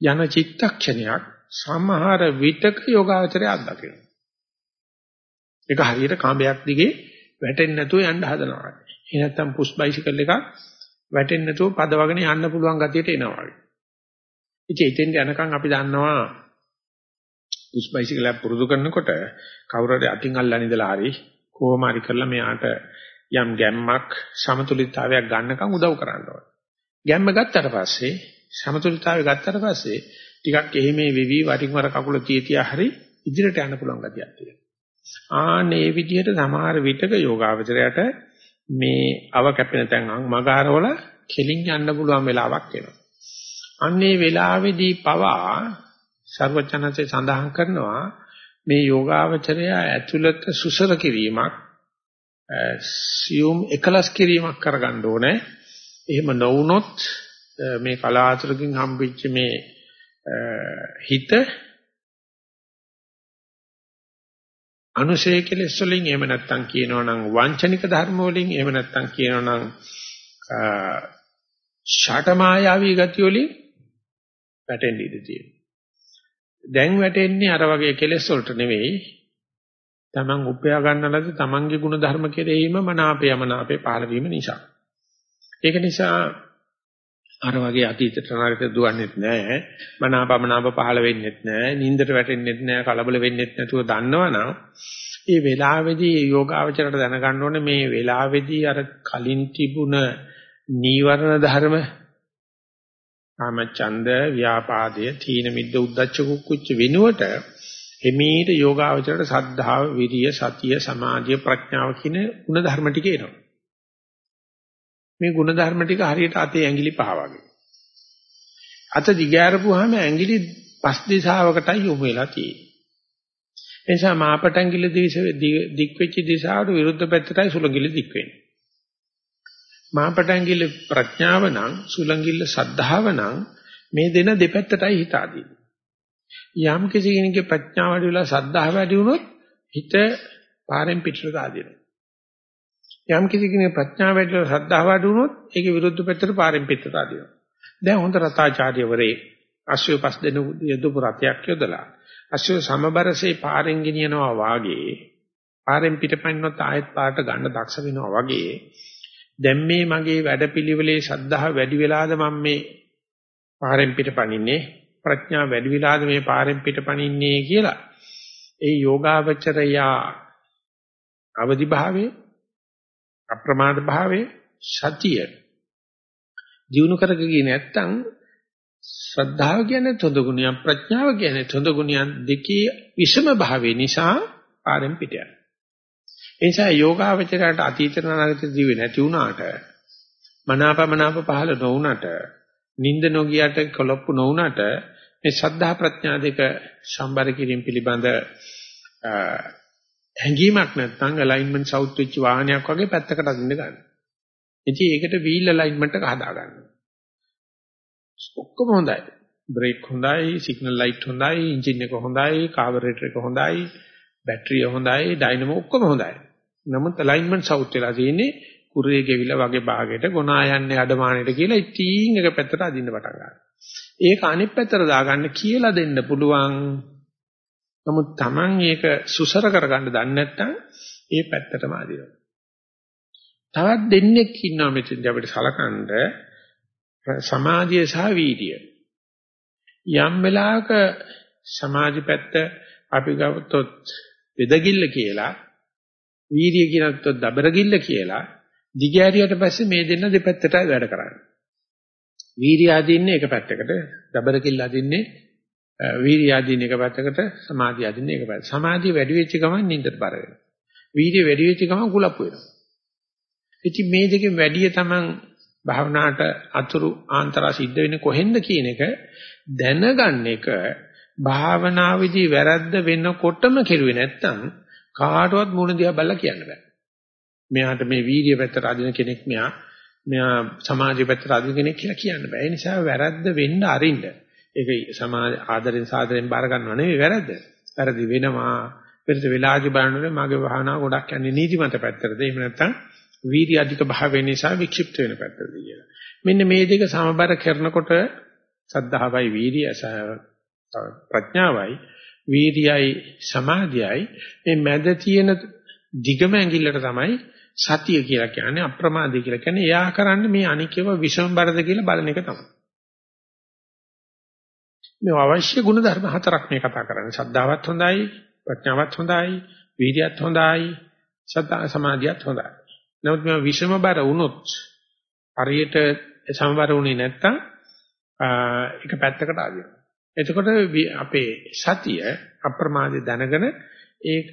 යන චිත්තක්ෂණයක් සමහර විතක යෝගාවචරය අත්දකිනවා. ඒක හරියට කාඹයක් දිගේ වැටෙන්නේ නැතුව යන්න හදනවා. ඒ නැත්තම් පුෂ් බයිසිකල් එකක් වැටෙන්නේ නැතුව පදවගෙන යන්න පුළුවන් ගතියට එනවා වගේ. ඉතින් එතෙන්ට යනකම් අපි දන්නවා පුෂ් බයිසිකල් එක පුරුදු කරනකොට කවුරු හරි අතින් අල්ලන් ඉඳලා හරි කොහොම හරි කරලා මෙයාට යම් ගැම්මක් සමතුලිතතාවයක් ගන්නකම් උදව් කරන්න ඕනේ. ගැම්ම ගත්තට පස්සේ සමතුලිතතාවය ගත්තට පස්සේ ටිකක් එහිමේ වෙවි වටින් වර කකුල තියතියා හරි ඉදිරියට යන්න පුළුවන් ගතියක් තියෙනවා. ආනේ විදිහට සමහර විටක යෝගාවචරයට මේ අව කැපෙන තැන් මගහරවල කෙලින් යන්න පුළුවන් වෙලාවක් එනවා. අන්නේ වෙලාවේදී පවා ਸਰවචනසේ සඳහන් කරනවා මේ යෝගාවචරය ඇතුළත සුසර කිරීමක් සියුම් එකලස් කිරීමක් කරගන්න ඕනේ. එහෙම නොවුනොත් මේ කලාතුරකින් හම්බෙච්ච මේ හිත අනුශය කෙලෙස් වලින් එහෙම නැත්නම් කියනවනම් වංචනික ධර්ම වලින් එහෙම නැත්නම් කියනවනම් ෂාටමායාවී ගති වලින් වැටෙන්න ඉඩ තියෙනවා. දැන් වැටෙන්නේ අර වගේ කෙලෙස් වලට නෙවෙයි. Taman උපයා ගන්නලද Tamanගේ ගුණ ධර්ම කෙරෙහිම මනාපය මනාපේ පහළ වීම නිසා. ඒක නිසා අර වගේ අතීතට අනාගතයට දුවන්නේත් නැහැ. මනාපමනාප පහළ වෙන්නේත් නැහැ. නින්දට වැටෙන්නේත් නැහැ. කලබල වෙන්නේත් නැතුව දන්නවනම් මේ වෙලාවේදී යෝගාවචරයට දැනගන්න ඕනේ මේ වෙලාවේදී අර කලින් තිබුණ නීවරණ ධර්ම කාමචන්ද ව්‍යාපාදය තීන මිද්ද උද්දච්ච කුක්කුච්ච වෙනුවට එමීට යෝගාවචරයට සද්ධාව විරිය සතිය සමාධිය ප්‍රඥාව කියන ගුණ ධර්ම ටික එනවා. මේ ගුණ ධර්ම ටික හරියට අතේ ඇඟිලි පහ වගේ. අත දිගෑරපුවාම ඇඟිලි පස් දිශාවකටයි යොමු වෙලා තියෙන්නේ. එනිසා මාපට ඇඟිලි දික් වෙච්ච දිශාවට විරුද්ධ පැත්තටයි සුලංගිලි දික් වෙන්නේ. මාපටංගිල්ල ප්‍රඥාව නම් සුලංගිල්ල සද්ධාව නම් මේ දෙන දෙපැත්තටයි හිත අදින්නේ. යම් කිසි කෙනෙකුගේ ප්‍රඥාව වැඩි වෙලා සද්ධාව වැඩි වුණොත් හිත පාරෙන් පිටට ආදිනවා. යම් කිසි කෙනෙකුගේ ප්‍රඥාව වැඩි වෙලා සද්ධාව වැඩි වුණොත් ඒකේ විරුද්ධ පැත්තට පාරෙන් පිටට ආදිනවා. දැන් හොඳ රතාචාර්යවරේ අශ්වය පස් දෙන යදුපු රතයක් යොදලා අශ්වය සමබරසේ පාරෙන් ගෙනියනවා වාගේ පාරෙන් පිටපන්නොත් ආයෙත් පාට ගන්න දක්ෂ වෙනවා වගේ දැන් මේ මගේ වැඩපිළිවෙලේ ශද්ධාව වැඩි වෙලාද මම මේ පාරෙන් පිටපනින්නේ ප්‍රඥා වැඩි විලාද මේ පාරෙන් පිටපණින්නේ කියලා ඒ යෝගාවචරයා අවදි භාවයේ අප්‍රමාද භාවයේ සතිය දිනු කරගියේ නැත්තම් ශ්‍රද්ධාව කියන්නේ තොඳ ගුණයක් ප්‍රඥාව කියන්නේ තොඳ ගුණයක් දෙකේ විෂම භාවය නිසා පාරෙන් පිට යනවා. ඒ නිසා යෝගාවචරයට අතීත අනාගත දිවේ නැති වුණාට මනාපමනාප පහළ නොවුණට නිନ୍ଦ නොගියට කොලොප්පු නොවුණට මේ ශ්‍රද්ධා ප්‍රඥා දෙක සම්බර කිරීම පිළිබඳ හැඟීමක් නැත්නම් alignment south වෙච්ච වාහනයක් වගේ පැත්තකට අදින්න ගන්න. ඉතින් ඒකට wheel alignment එක හදා ගන්නවා. ඔක්කොම හොඳයි. බ්‍රේක් හොඳයි, සිග්නල් ලයිට් හොඳයි, එන්ජින් එක හොඳයි, කාබරේටර් එක හොඳයි, බැටරිය හොඳයි, ඩයිනමෝ ඔක්කොම හොඳයි. නමුත් alignment south වෙලා තියෙන්නේ කුරේ ගෙවිලා වගේ භාගයට ගොනා යන්නේ අඩමාණයට කියලා ඉතින් එක පැත්තට අදින්න පටන් ගන්නවා. ඒක අනිත් පැත්තට දාගන්න කියලා දෙන්න පුළුවන්. නමුත් Taman ඒක සුසර කරගන්න දන්නේ නැත්නම් ඒ පැත්තටම අදිනවා. තවත් දෙන්නෙක් ඉන්නවා මෙතෙන්දී අපිට සලකන්න සමාධිය සහ වීර්යය. යම් වෙලාවක සමාධි පැත්ත අපි ගත්තොත් වෙදගිල්ල කියලා වීර්ය කියනත් දබරගිල්ල කියලා දිගෑරියට පස්සේ මේ දෙන්න දෙපැත්තට වැඩ කරන්නේ. වීර්ය ආදීන්නේ එක පැත්තකට, දබරගිල්ල ආදීන්නේ වීර්ය ආදීන්නේ එක පැත්තකට, සමාධිය ආදීන්නේ එක පැත්තකට. සමාධිය වැඩි වෙච්ච ගමන් නින්දට බර වෙනවා. වීර්ය වැඩි වෙච්ච ගමන් කුලප්පු වෙනවා. ඉතින් මේ දෙකෙන් වැඩිය තමන් භාවනාවට අතුරු ආන්තරා සිද්ධ වෙන්නේ කොහෙන්ද කියන එක දැනගන්න එක භාවනාවේදී වැරද්ද වෙනකොටම කෙරුවේ නැත්තම් කාටවත් මුණ දිහා බලලා කියන්න බෑ. මෙයාට මේ වීර්ය පැත්තට අදින කෙනෙක් මෙයා මෙයා සමාජය පැත්තට අදින කෙනෙක් කියලා කියන්න බෑ. ඒ නිසා වැරද්ද වෙන්න අරින්න. ඒක සමාජ ආදරෙන් සාදරෙන් බාර ගන්නව නෙවෙයි වැරද්ද. වැරදි වෙනවා. පෙරද වෙලාජි බලනකොට මගේ භාවනාව ගොඩක් යන්නේ නීතිමත පැත්තටද. එහෙම නැත්නම් වීර්ය අධික භාවය නිසා වික්ෂිප්ත වෙන පැත්තද කියලා. මෙන්න මේ දෙක සමබර කරනකොට සද්ධාවයි වීර්යය ප්‍රඥාවයි වීර්යයි සමාධියයි මේ මැද තියෙන දිගම ඇඟිල්ලට තමයි සතිය කියලා කියන්නේ අප්‍රමාදී කියලා කියන්නේ එයා කරන්නේ මේ අනිකේව විෂම බරද කියලා බලන එක තමයි. මේ අවශ්‍ය ගුණ ධර්ම හතරක් මේ කතා කරන්නේ. ශ්‍රද්ධාවත් හොඳයි, ප්‍රඥාවත් හොඳයි, වීර්යයත් හොඳයි, සද්ධා සමාධියත් හොඳයි. නමුත් මේ විෂම බර වුණොත් හරියට සමබර වුණේ නැත්තම් ඒක පැත්තකට ආදිනවා. එතකොට අපේ සතිය අප්‍රමාදී දැනගෙන ඒක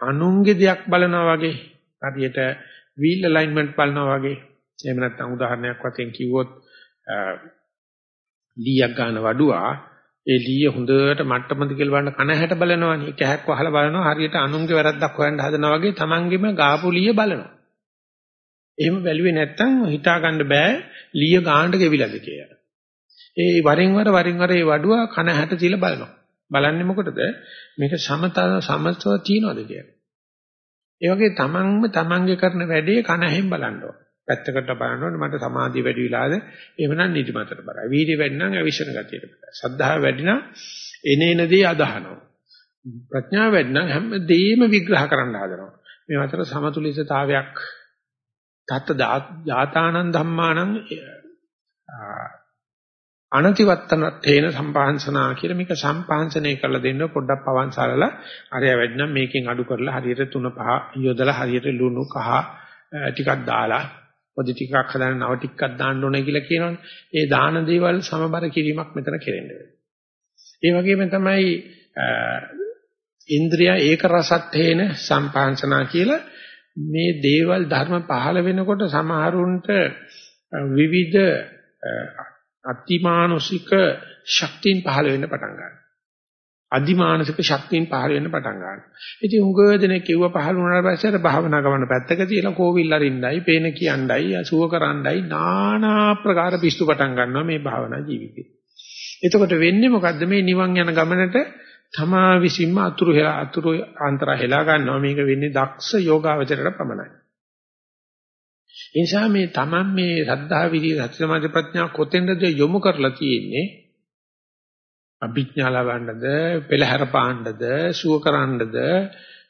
අනුන්ගේ දෙයක් බලනවා වගේ හරියට wheel alignment බලනවා වගේ. එහෙම නැත්නම් උදාහරණයක් වශයෙන් කිව්වොත් ලීයක් ගන්න වඩුවා. ඒ ලීය හොඳට මට්ටමද කියලා බලන්න කන හැට බලනවනේ කැහක් වහලා බලනවා. හරියට අනුන්ගේ වැරද්දක් හොයන්න හදනවා වගේ තමන්ගෙම ගාපු ලීය බලනවා. එහෙම බැලුවේ නැත්නම් හිතා ගන්න බෑ ලීය ගානට ගෙවිලාද කියලා. ඒ වරින් වර වරින් වර ඒ වඩුවා කන හැට තියලා බලනවා බලන්නේ මොකටද මේක සමතන සමතව තියනවද කියලා ඒ වගේ තමන්ම තමන්ගේ කරන වැඩේ කන හැෙන් බලන්න ඕන. පැත්තකට බලනකොට මට සමාධිය වැඩි විලාද එහෙමනම් නිදිමතට බරයි. වීර්ය වැඩි නම් අවිෂණ ගතියට බරයි. සද්ධාව වැඩි නම් එනේන දේ අදහනවා. ප්‍රඥාව වැඩි නම් හැමදේම විග්‍රහ කරන්න හදනවා. මේ අතර සමතුලිතතාවයක් තත් දාතානන් ධම්මානං අනතිවත්තන තේන සම්පාංශනා කියලා මේක සම්පාංශනය කරලා දෙන්න පොඩ්ඩක් පවන්සාරලා අරය වැඩනම් මේකෙන් අඩු කරලා හරියට 3 5 යොදලා හරියට ලුණු කහ ටිකක් දාලා පොඩි ටිකක් හදාන නව ටිකක් දාන්න ඕනේ කියලා කියනවනේ. ඒ දාන දේවල් සමබර කිරීමක් මෙතන කෙරෙන්න ඒ වගේම තමයි ඉන්ද්‍රිය ඒක රසත්තේන සම්පාංශනා කියලා මේ දේවල් ධර්ම පහළ වෙනකොට සමහරුන්ට විවිධ අතිමානුෂික ශක්තියින් පහළ වෙන්න පටන් ගන්නවා. අදිමානසික ශක්තියින් පහළ වෙන්න පටන් ගන්නවා. ඉතින් උගව දෙනෙක් කිව්ව පහළ වුණාට පස්සේ අර භාවනා කරන පැත්තක තියලා කෝවිල් අරින්නයි, පේන කියන්නයි, අසුව කරන්නයි নানা ප්‍රකාර පිස්සු පටන් ගන්නවා මේ භාවනා ජීවිතේ. එතකොට වෙන්නේ මොකද්ද මේ නිවන් යන ගමනට තමා විසින්ම අතුරු හෙලා අතුරු අන්තර හෙලා ගන්නවා මේක වෙන්නේ දක්ෂ යෝගාවචරයට පමණයි. ඒ නිසා මේ Taman මේ සද්ධා විරිය සති සමාධි ප්‍රඥා කොතෙන්ද යොමු කරලා තියෙන්නේ? අභිඥා ලබන්නද, පෙළහැර පාන්නද, සුව කරන්නද,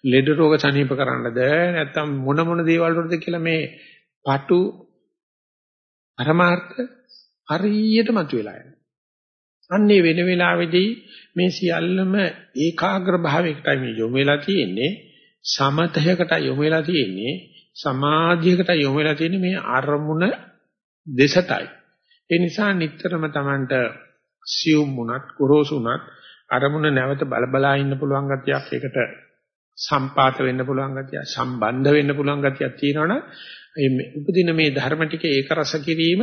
ලෙඩ රෝග සනීප කරන්නද, නැත්නම් මොන මොන දේවල් වලද කියලා මේ පටු පරමාර්ථ හරියට මතුවලා යනවා. අන්නේ වෙන වෙලාවේදී මේ සියල්ලම ඒකාග්‍ර භාවයකටයි මේ යොමු වෙලා තියෙන්නේ සමතයකට යොමු වෙලා තියෙන්නේ සමාධියකට යොමු වෙලා තියෙන්නේ මේ අරමුණ දෙසටයි ඒ නිසා නිටතරම Tamanට සියුම් වුණත් ගොරෝසු වුණත් අරමුණ නැවත බලබලා ඉන්න පුළුවන් ගතියක් ඒකට සම්පාත වෙන්න පුළුවන් ගතිය සම්බන්ධ වෙන්න පුළුවන් ගතියක් තියෙනවනම් මේ උපදින මේ ධර්ම ටික ඒක රස කිරීම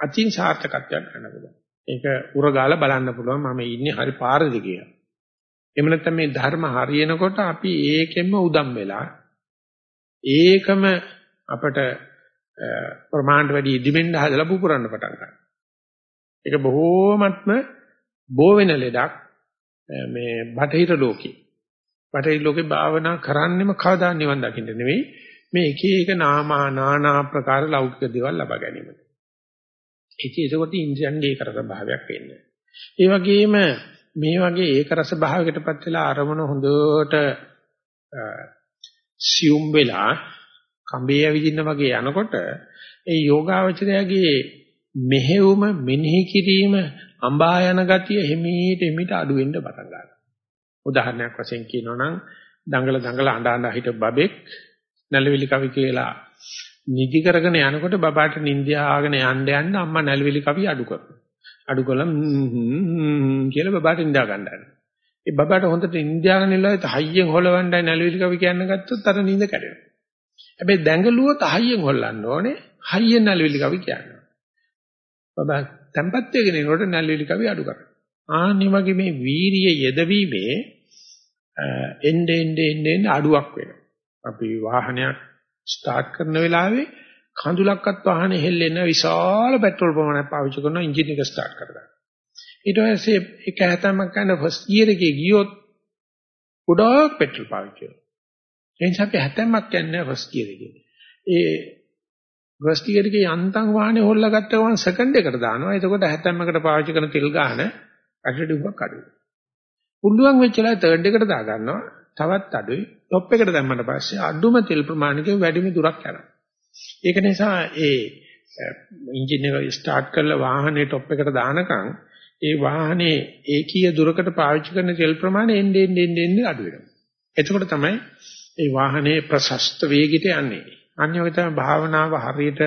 අතින් සාර්ථකත්වයක් ගන්න පුළුවන්. ඒක උරගාලා බලන්න පුළුවන් මම ඉන්නේ හරි පාරද කියලා. එහෙම නැත්නම් මේ ධර්ම හරියනකොට අපි ඒකෙන්ම උදම් වෙලා ඒකම අපට ප්‍රමාණයට වැඩි ඉදිමෙන්න හදලා පුපුරන්න පටන් ගන්නවා. ඒක බොහෝමත්ම බෝ වෙන ලෙඩක් මේ බටහිර ලෝකේ. බටහිර ලෝකේ භාවනා කරන්නෙම කවදා නිවන් දකින්න නෙවෙයි මේ එක එක නාමා නානා ප්‍රකාර ලෞකික දේවල් ලබා ගැනීමට. ඉතින් ඒකකොට ඉන්ද්‍රයන්ගේ ඒකරස භාවයක් වෙන්නේ. ඒ වගේම මේ වගේ ඒකරස භාවයකටපත් වෙලා අරමුණ හොඳට සියුම් වෙලා කඹේ ඇවිදින්න වගේ යනකොට ඒ යෝගාවචරයගේ මෙහෙවුම මෙනෙහි කිරීම අඹා යන ගතිය හිමීට හිමීට අඩු වෙන්න පටන් ගන්නවා. උදාහරණයක් වශයෙන් කියනවා නම් දඟල දඟල අඬ අඬ හිට බබෙක් නැලවිලි කවි කියලා නිදි කරගෙන යනකොට බබාට නිින්දියාගෙන යන්න යන්න අම්මා නැලවිලි කවි අඩු කරනවා. අඩු කළා කියලා බබාට නිදා ගන්නවා. ඒ බබාට හොඳට නිින්දියාගෙන ඉල්ලලා හයියෙන් හොලවන්නයි නැලවිලි කවි කියන්න ගත්තොත් අර නිින්ද කැඩෙනවා. හැබැයි දැඟලුවොත් හයියෙන් හොල්ලන්න ඕනේ. හයියෙන් නැලවිලි කවි කියනවා. බබා tempat වෙගෙන එනකොට නැලවිලි කවි අඩු කරනවා. ආනි වගේ මේ වීරිය යෙදවීමේ එnde ende ende අඩුවක් වෙනවා. අපි වාහනයක් ස්ටාර්ට් කරන වෙලාවේ කඳුලක්වත් වාහනේ හෙල්ලෙන විශාල පෙට්‍රල් ප්‍රමාණයක් පාවිච්චි කරන එන්ජින් එක ස්ටාර්ට් කරගන්න. ඊට පස්සේ එක හැතමක් ගන්න ෆස්ට් ගියර් එකේ ගියොත් ගොඩාක් පෙට්‍රල් පාවිච්චි කරනවා. ඒ නිසා අපි හැතමක් යන්නේ ෆස්ට් ගියර් එකේ. ඒ ෆස්ට් ගියර් එකේ යන්තම් වාහනේ හොල්ලා ගත්ත ගමන් සෙකන්ඩ් එකට දානවා. එතකොට හැතමකට පාවිච්චි කරන තෙල් ගාන අඩට උගක් අඩුයි. පුළුවන් වෙච්චලා තර්ඩ් එකට දා ගන්නවා. තවත් අඩුයි. টොප් එකට දැම්මම පස්සේ අඩුම තෙල් ප්‍රමාණයකින් වැඩිම දුරක් යනවා. ඒක නිසා ඒ එන්ජින් එක ස්ටාර්ට් කරලා වාහනේ টොප් එකට දානකම් ඒ වාහනේ ඒකීය දුරකට පාවිච්චි කරන තෙල් ප්‍රමාණය එන්නේ එන්නේ එන්නේ අඩු වෙනවා. එතකොට තමයි ඒ වාහනේ ප්‍රශස්ත වේගයට යන්නේ. අන්‍යෝගය තමයි භාවනාව හරියට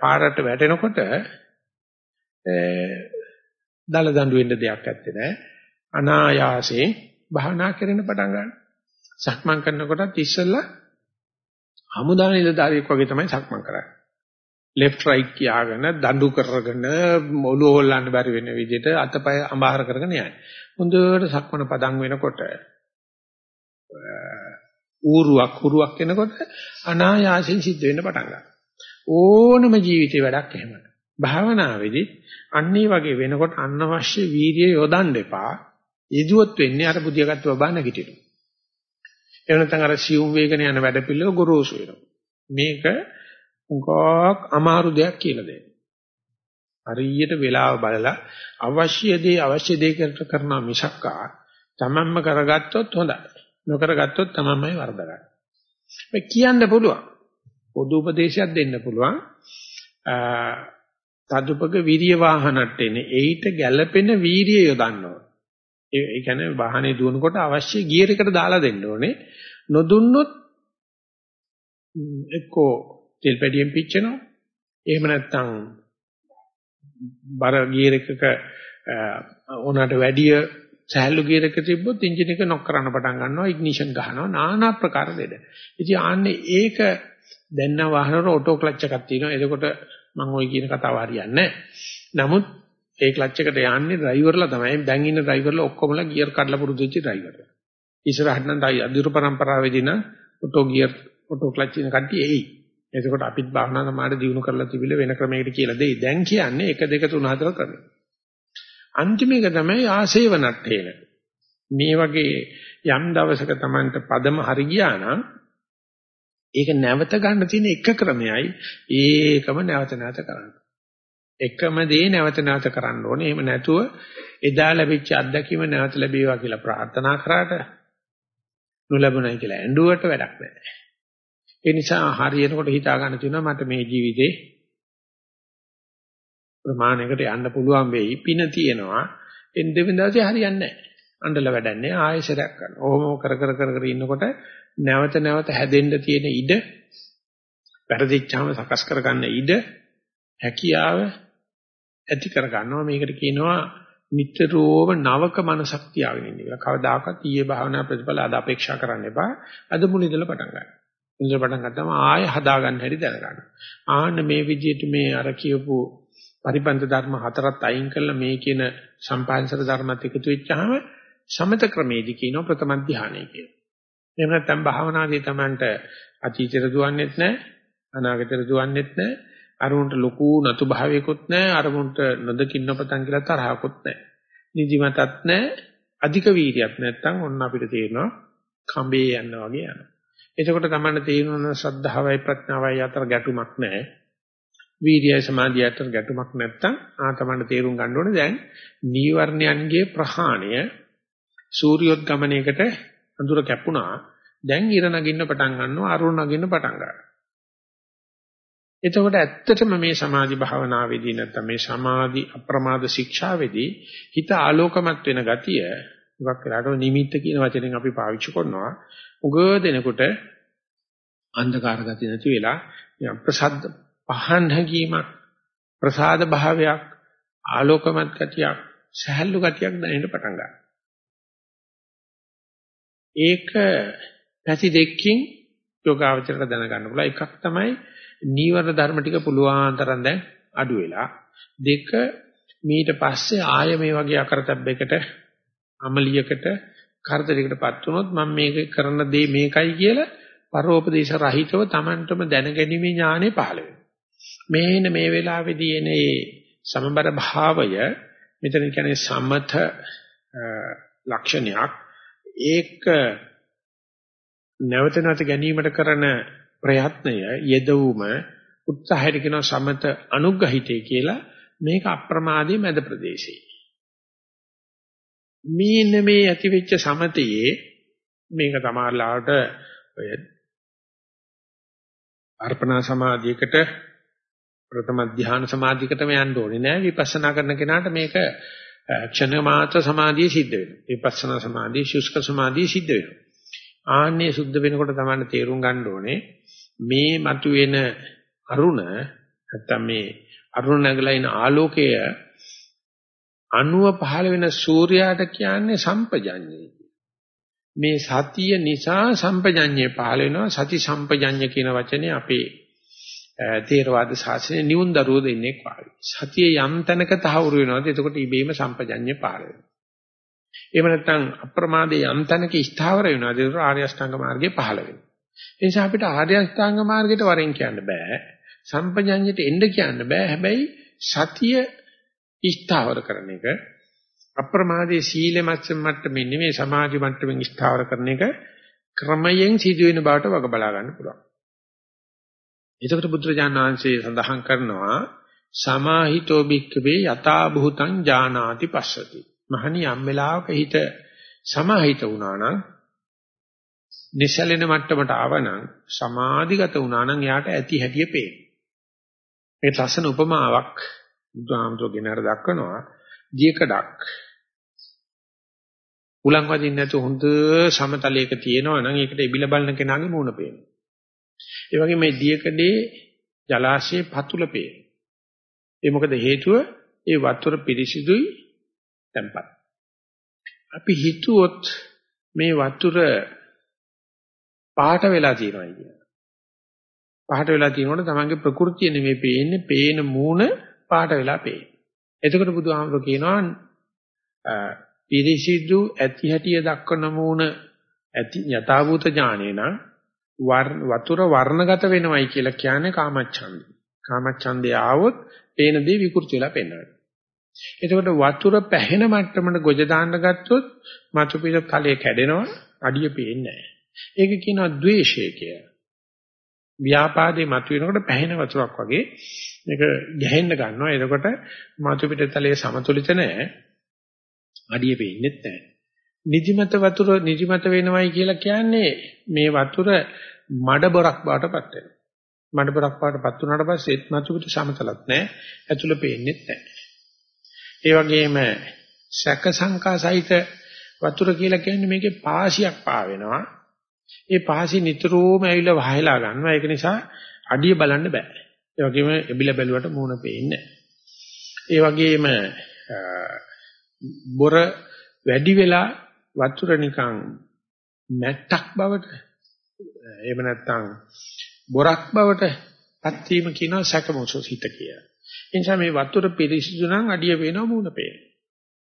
පාරට වැටෙනකොට දල දඬු වෙන්න දෙයක් නැත්තේ නෑ. අනායාසයෙන් භාවනා කරන්න පටන් ගන්නවා. සක්මන් කරනකොටත් ඉස්සෙල්ලා හමුදා නිලධාරියෙක් වගේ තමයි සක්මන් කරන්නේ. Left right කියාගෙන දඬු කරගෙන ඔළුව හොල්ලන්න බැරි වෙන විදිහට අතපය අඹාර කරගෙන යන්නේ. හොඳට සක්මන පදන් වෙනකොට ඌරුවක් හුරුවක් එනකොට අනායාසයෙන් සිද්ධ වෙන්න පටන් ගන්නවා. ඕනම ජීවිතේ වැඩක් එහෙමයි. භාවනාවේදී අන්නේ වගේ වෙනකොට අනවශ්‍ය වීර්යය යොදන්න එපා. යෙදුවොත් වෙන්නේ අර බුදියාගත්ත බබා නැගිටිනවා. එහෙම නැත්නම් අර සියුම් වේගන යන වැඩ පිළිවෙල ගොරෝසු වෙනවා. මේක උගක් අමාරු දෙයක් කියලා දෙන්න. හරියට වෙලාව බලලා අවශ්‍ය දේ අවශ්‍ය දේ කරනවා මිසක්කා තමන්ම කරගත්තොත් හොඳයි. නොකරගත්තොත් තමන්මයි වරදගන්නේ. මේ කියන්න පුළුවන්. පොදු උපදේශයක් දෙන්න පුළුවන්. තදුපක විරිය වාහනට එන්නේ. ඒිට ගැළපෙන වීරිය යොදන්න ඕන. ඒ කියන්නේ වාහනේ දුවනකොට අවශ්‍ය ගියර් එකට දාලා දෙන්න ඕනේ. නොදුන්නොත් එක්කෝ තෙල් පැඩියෙන් පිච්චෙනවා. එහෙම නැත්නම් බර ගියර් එකක ඕනකට වැඩිය සහැල්ලු ගියර් එක තිබ්බොත් එන්ජින් එක නොක් කරන්න පටන් ගන්නවා ඉග්නිෂන් ගහනවා নানা ප්‍රකාර දෙද. ඉතින් ආන්නේ ඒක දැන් වාහන වල ඔටෝ ක්ලච් එකක් තියෙනවා. එතකොට මම ওই කියන කතාව හරියන්නේ නමුත් ඒ ක්ලච් එකට යන්නේ ඩ්‍රයිවර්ලා තමයි. දැන් ඉන්න ඩ්‍රයිවර්ලා ඔක්කොමලා ගියර් කඩලා පුරුදු වෙච්ච ඩ්‍රයිවර්ලා. ඉස්සරහට නම් අදිරු පරම්පරාවේදී නම් ඔටෝ ගියර් ඔටෝ ක්ලච් එක කට්ටිය එයි. එතකොට අපිත් භාවනා සමාඩ දිනු කරලා තිබිල වෙන ක්‍රමයකට කියලා දෙයි. දැන් කියන්නේ 1 2 3 4 ක්‍රමය. අන්තිම එක තමයි ආසේවනට්ඨේන. මේ වගේ යම් දවසක Tamanට පදම හරි ගියා නම් ඒක නැවත ගන්න තියෙන එක ක්‍රමයයි ඒකම නැවත නැවත කරන්න. එකම දේ නැවත නැවත කරන්න ඕනේ. එහෙම නැතුව එදා ලැබිච්ච අත්දැකීම නැවත ලැබේවා කියලා ප්‍රාර්ථනා කරාට නොලැබුණයි කියලා ඇඬුවට වැඩක් නැහැ. ඒ නිසා හරියනකොට හිතා ගන්න තියෙනවා මට මේ ජීවිතේ ප්‍රමාණයකට යන්න පුළුවන් වෙයි. පින තියෙනවා. එන් දෙවෙනි දවසේ හරියන්නේ නැහැ. අඬල වැඩන්නේ ආයෙසරයක් කරනවා. ඕම කර කර කර කර ඉන්නකොට නැවත නැවත හැදෙන්න තියෙන ඉඩ වැරදිච්චාම සකස් කරගන්න ඉඩ හැකියාව ඇති කරගන්නවා. මේකට කියනවා නිතරම නවක මනසක් තියාගෙන ඉන්න කියලා. කවදාකවත් ඊයේ භාවනා ප්‍රතිඵල අද අපේක්ෂා කරන්න එපා. අද මුලින්දලා පටන් ගන්න. මුලින්දලා පටන් ගත්තාම ආයෙ හදාගන්න හැටි දැනගන්න. ආන්න මේ විදිහට මේ අර කියපු පරිපන්ත ධර්ම හතරත් අයින් කරලා මේ කියන සම්පාංශර ධර්මත් එකතු වෙච්චාම සමත ක්‍රමේදී කියනවා ප්‍රථම ධානය කියලා. එහෙම නැත්නම් භාවනාදී Tamanට අතීතයට දුවන්නේත් නැහැ, අනාගතයට දුවන්නේත් නැහැ, අරුන්ට ලොකු නතු භාවයකුත් නැහැ, අරුන්ට නොදකින්න පතන් කියලා තරහකුත් නැහැ. නිදිමතත් නැහැ, අධික වීර්යයක් නැත්නම් ඔන්න අපිට තේරෙනවා කඹේ යනවා වගේ යනවා. එතකොට Tamanට තේරෙනවා ශ්‍රද්ධාවයි ප්‍රඥාවයි අතර ගැටුමක් නැහැ. වීර්යය සමාධිය අතර ගැටුමක් නැත්තම් ආ තමයි තේරුම් ගන්න ඕනේ. දැන් නීවරණයන්ගේ ප්‍රහාණය සූර්යොත් ගමනයකට අඳුර කැපුණා. දැන් ඉර නගින්න පටන් ගන්නවා අරුණ නගින්න පටන් ගන්නවා. එතකොට ඇත්තටම මේ සමාධි භාවනාවේදී නැත්නම් මේ සමාධි අප්‍රමාද ශික්ෂාවේදී හිත ආලෝකමත් වෙන ගතිය මොකක් වෙලාට නිමිත්ත කියන වචනෙන් අපි පාවිච්චි කරනවා උග දෙනකොට අන්ධකාර ගතිය නැති වෙලා ප්‍රසද්ද පහන් හැඟීමක් ප්‍රසාද භාවයක් ආලෝකමත් ගතියක් සහැල්ලු ගතියක් දැනෙන්න පටන් ගන්නවා. ඒක පැති දෙකකින් යෝගාවචරයට දැනගන්න පුළුවන්. එකක් තමයි නීවර ධර්ම ටික පුළුවන් තරම් දැන් අඩු වෙලා. දෙක මීට පස්සේ ආය මේ වගේ අකරතැබ්බයකට අමලියකට කරදරයකටපත් වුණොත් මම මේක කරන දේ මේකයි කියලා පරෝපදේශ රහිතව Tamanටම දැනගැනීමේ ඥානෙ පහළ වෙනවා. මේන මේ වෙලාවේදී එනේ සමබර භාවය මෙතන කියන්නේ සමත ලක්ෂණයක් ඒක නැවත නැවත ගැනීමට කරන ප්‍රයත්නය යෙදවුම උත්සාහයට කියන සමත අනුග්‍රහිතය කියලා මේක අප්‍රමාදී මැද ප්‍රදේශේ මේන මේ ඇතිවෙච්ච සමතයේ මේක තමාලාට ඔය අර්පණා සමාධියකට ප්‍රථම ධ්‍යාන සමාධියකටම යන්න ඕනේ නෑ. විපස්සනා කරන කෙනාට මේක ක්ෂණ මාත්‍ර සමාධිය සිද්ධ වෙනවා. විපස්සනා සමාධිය ශුෂ්ක සමාධිය සිද්ධ වෙනවා. ආන්නේ සුද්ධ වෙනකොට තමයි තේරුම් ගන්න ඕනේ මේ මතුවෙන අරුණ නැත්තම් මේ අරුණ නැගලා ඉන ආලෝකය අණුව පහළ වෙන සූර්යාට කියන්නේ සම්පජඤ්ඤය මේ සතිය නිසා සම්පජඤ්ඤය පහළ වෙනවා සති සම්පජඤ්ඤ කියන වචනේ අපේ තේරවාද ශාසනය නිවුන් දරුවෝ දෙන්නේ කායි. සතිය යම් තැනක තහවුරු වෙනවාද එතකොට ඉබේම සම්පජඤ්ඤය පාර වෙනවා. එහෙම නැත්නම් අප්‍රමාදයේ යම් තැනක ස්ථාවර වෙනවාද ඒක ආර්ය අෂ්ටාංග මාර්ගයේ පහළ වෙනවා. ඒ නිසා අපිට ආර්ය අෂ්ටාංග මාර්ගයට වරෙන් කියන්න බෑ. සම්පජඤ්ඤයට එන්න කියන්න බෑ. හැබැයි සතිය ස්ථාවර කරන එක අප්‍රමාදයේ සීල මට්ටමින් නෙමෙයි සමාධි මට්ටමින් ස්ථාවර කරන එක ක්‍රමයෙන් සිදුවෙන බවට වග බලා ගන්න පුළුවන්. එතකොට බුදුරජාණන් වහන්සේ සඳහන් කරනවා සමාහිතෝ භික්කවේ යථා භූතං ඥානාති පස්සති. මහණි යම් වෙලාවක හිත සමාහිත වුණා නම් නිසලෙන මට්ටමට ආවනම් සමාධිගත වුණා නම් යාට ඇති හැටිය පේන. මේ ලස්සන උපමාවක් බුදුහාමුදුරගෙන අර දක්වනවා දියකඩක් උලන් වදින්න නැතු හොඳ සමතලයක තියෙනවා නම් ඒකට ඉබිල බලන කෙනාගේ මූණ පේනවා. ඒ වගේ මේ දියකඩේ ජලාශයේ පතුල පේන. ඒ මොකද හේතුව ඒ වතුර පිරිසිදුයි tempat. අපි හිතුවොත් මේ වතුර පහට වෙලා තියෙනවා කියන. පහට වෙලා තියෙනකොට තමන්ගේ ප්‍රകൃතිය නෙමෙයි පේන්නේ, පේන මූණ පහට වෙලා පේන්නේ. එතකොට බුදුහාමුදුරු කියනවා පිරිසිදු ඇති හැටිය දක්වන මූණ ඇති යථාභූත ඥානේ නම් වතුර වර්ණගත වෙනවයි කියලා කියන්නේ කාමච්ඡන්දය. කාමච්ඡන්දය ආවොත් පේන දේ විකෘති වෙලා පෙන්වනවා. එතකොට වතුර පැහෙන මට්ටමකට ගොජ දාන්න ගත්තොත් මතු පිට කලයේ කැඩෙනවා අඩිය පේන්නේ නැහැ. ඒක කියනවා ද්වේෂය කියලා. ව්‍යාපාදේ මතුවෙනකොට පැහෙන වතුරක් වගේ මේක ගැහෙන්න ගන්නවා. එතකොට මතු පිට තලයේ සමතුලිත නැහැ. අඩිය පේන්නේ නැහැ. නිදිමත වතුර නිදිමත වෙනවයි කියලා කියන්නේ මේ වතුර මඩ බොරක් බාටපත් වෙනවා. මඩබරක් පාටපත් වුණාට පස්සේ මතු පිට සමතලත් නැහැ. ඇතුළ පේන්නේත් නැහැ. ඒ වගේම සැක සංකා සහිත වතුර කියලා කියන්නේ මේකේ පාසියක් පාවෙනවා. ඒ පාසි නිතරම ඇවිල්ලා වහලා ගන්නවා. ඒක නිසා අඩිය බලන්න බෑ. ඒ වගේම එබිල බැලුවට මූණ පේන්නේ ඒ වගේම බොර වැඩි වෙලා වතුර නිකන් මැට්ටක් බවට එහෙම නැත්නම් බොරක් බවට පත් වීම කියනවා සැකමොසොස් හිත කියලා. ඒ නිසා මේ වතුර පිරිසිදු නම් අඩිය පේනවා මූණ පේනවා.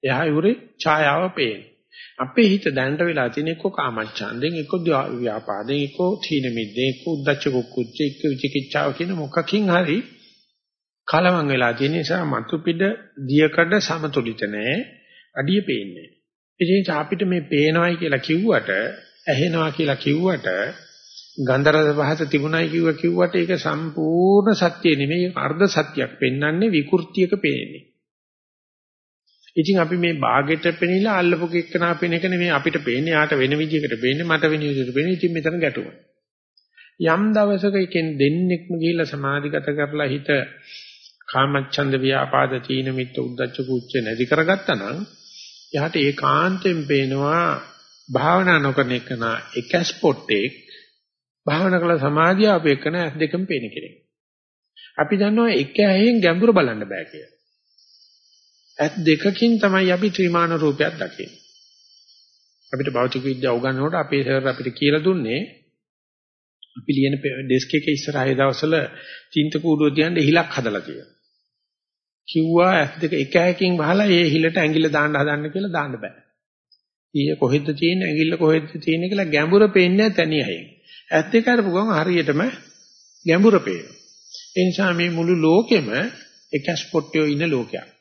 එහා යුරේ ඡායාව පේනවා. අපේ හිත දැනට වෙලා තියෙන එක්ක කාමච්ඡන්දෙන් එක්ක ව්‍යාපාදෙන් එක්ක තීන මිද්දෙන් එක්ක උද්දච්ච කුක්කුච්ච එක්ක විචිකිච්ඡාව කියන මොකකින් හරි කලවම් වෙලා තියෙන නිසා මතු පිට දියකඩ සමතුලිත නැහැ අඩිය පේන්නේ. ඒ නිසා අපිට මේ පේනවයි කියලා කිව්වට ඇහෙනවා කියලා කිව්වට ගන්ධ රස පහස තිබුණයි කිව්ව කිව්වට ඒක සම්පූර්ණ සත්‍ය නෙමෙයි අර්ධ සත්‍යයක් පෙන්වන්නේ විකෘතියක පේන්නේ. ඉතින් අපි මේ ਬਾගෙට පෙනිලා අල්ලපු කෙක්කනා පෙන එක නෙමෙයි අපිට පේන්නේ යාට වෙන විදිහකට පේන්නේ මට වෙන විදිහකට පේන්නේ ඉතින් මෙතන ගැටුම. යම් දවසක එකෙන් දෙන්නෙක්ම ගිහිල්ලා සමාධිගත කරලා හිත කාමච්ඡන්ද ව්‍යාපාද තීන මිත්ත උද්දච්ච කුච්ච නැති කරගත්තා නම් එයාට ඒකාන්තයෙන් පේනවා භාවනා නොකරන එකන එක ස්පොට් එක භාවනා කළ සමාධිය අපේකන ඇස් දෙකම පේන කෙනෙක්. අපි දන්නවා එක ඇහෙන් ගැඹුර බලන්න බෑ කියලා. ඇස් දෙකකින් තමයි අපි ත්‍රිමාන රූපයක් දකින්නේ. අපිට භෞතික විද්‍යාව උගන්වනකොට අපේ සර් අපිට කියලා දුන්නේ අපි ලියන ඩෙස්ක් එකේ ඉස්සරහේ දවස්වල තින්ත කූඩුව තියන්න හිලක් හදලා තියෙනවා. කිව්වා ඇස් දෙක එක හැකින් වහලා ඒ හිලට ඇඟිල්ල දාන්න හදන්න කියලා දාන්න බෑ. ඊයේ කොහෙද තියෙන්නේ ඇඟිල්ල කොහෙද තියෙන්නේ කියලා ගැඹුර පේන්නේ තනියයි. ඇස් දෙක අරපු ගමන් හරියටම ගැඹුර පේනවා. ඒ නිසා මේ මුළු ලෝකෙම එක ස්පොට්ටියෝ ඉන්න ලෝකයක්.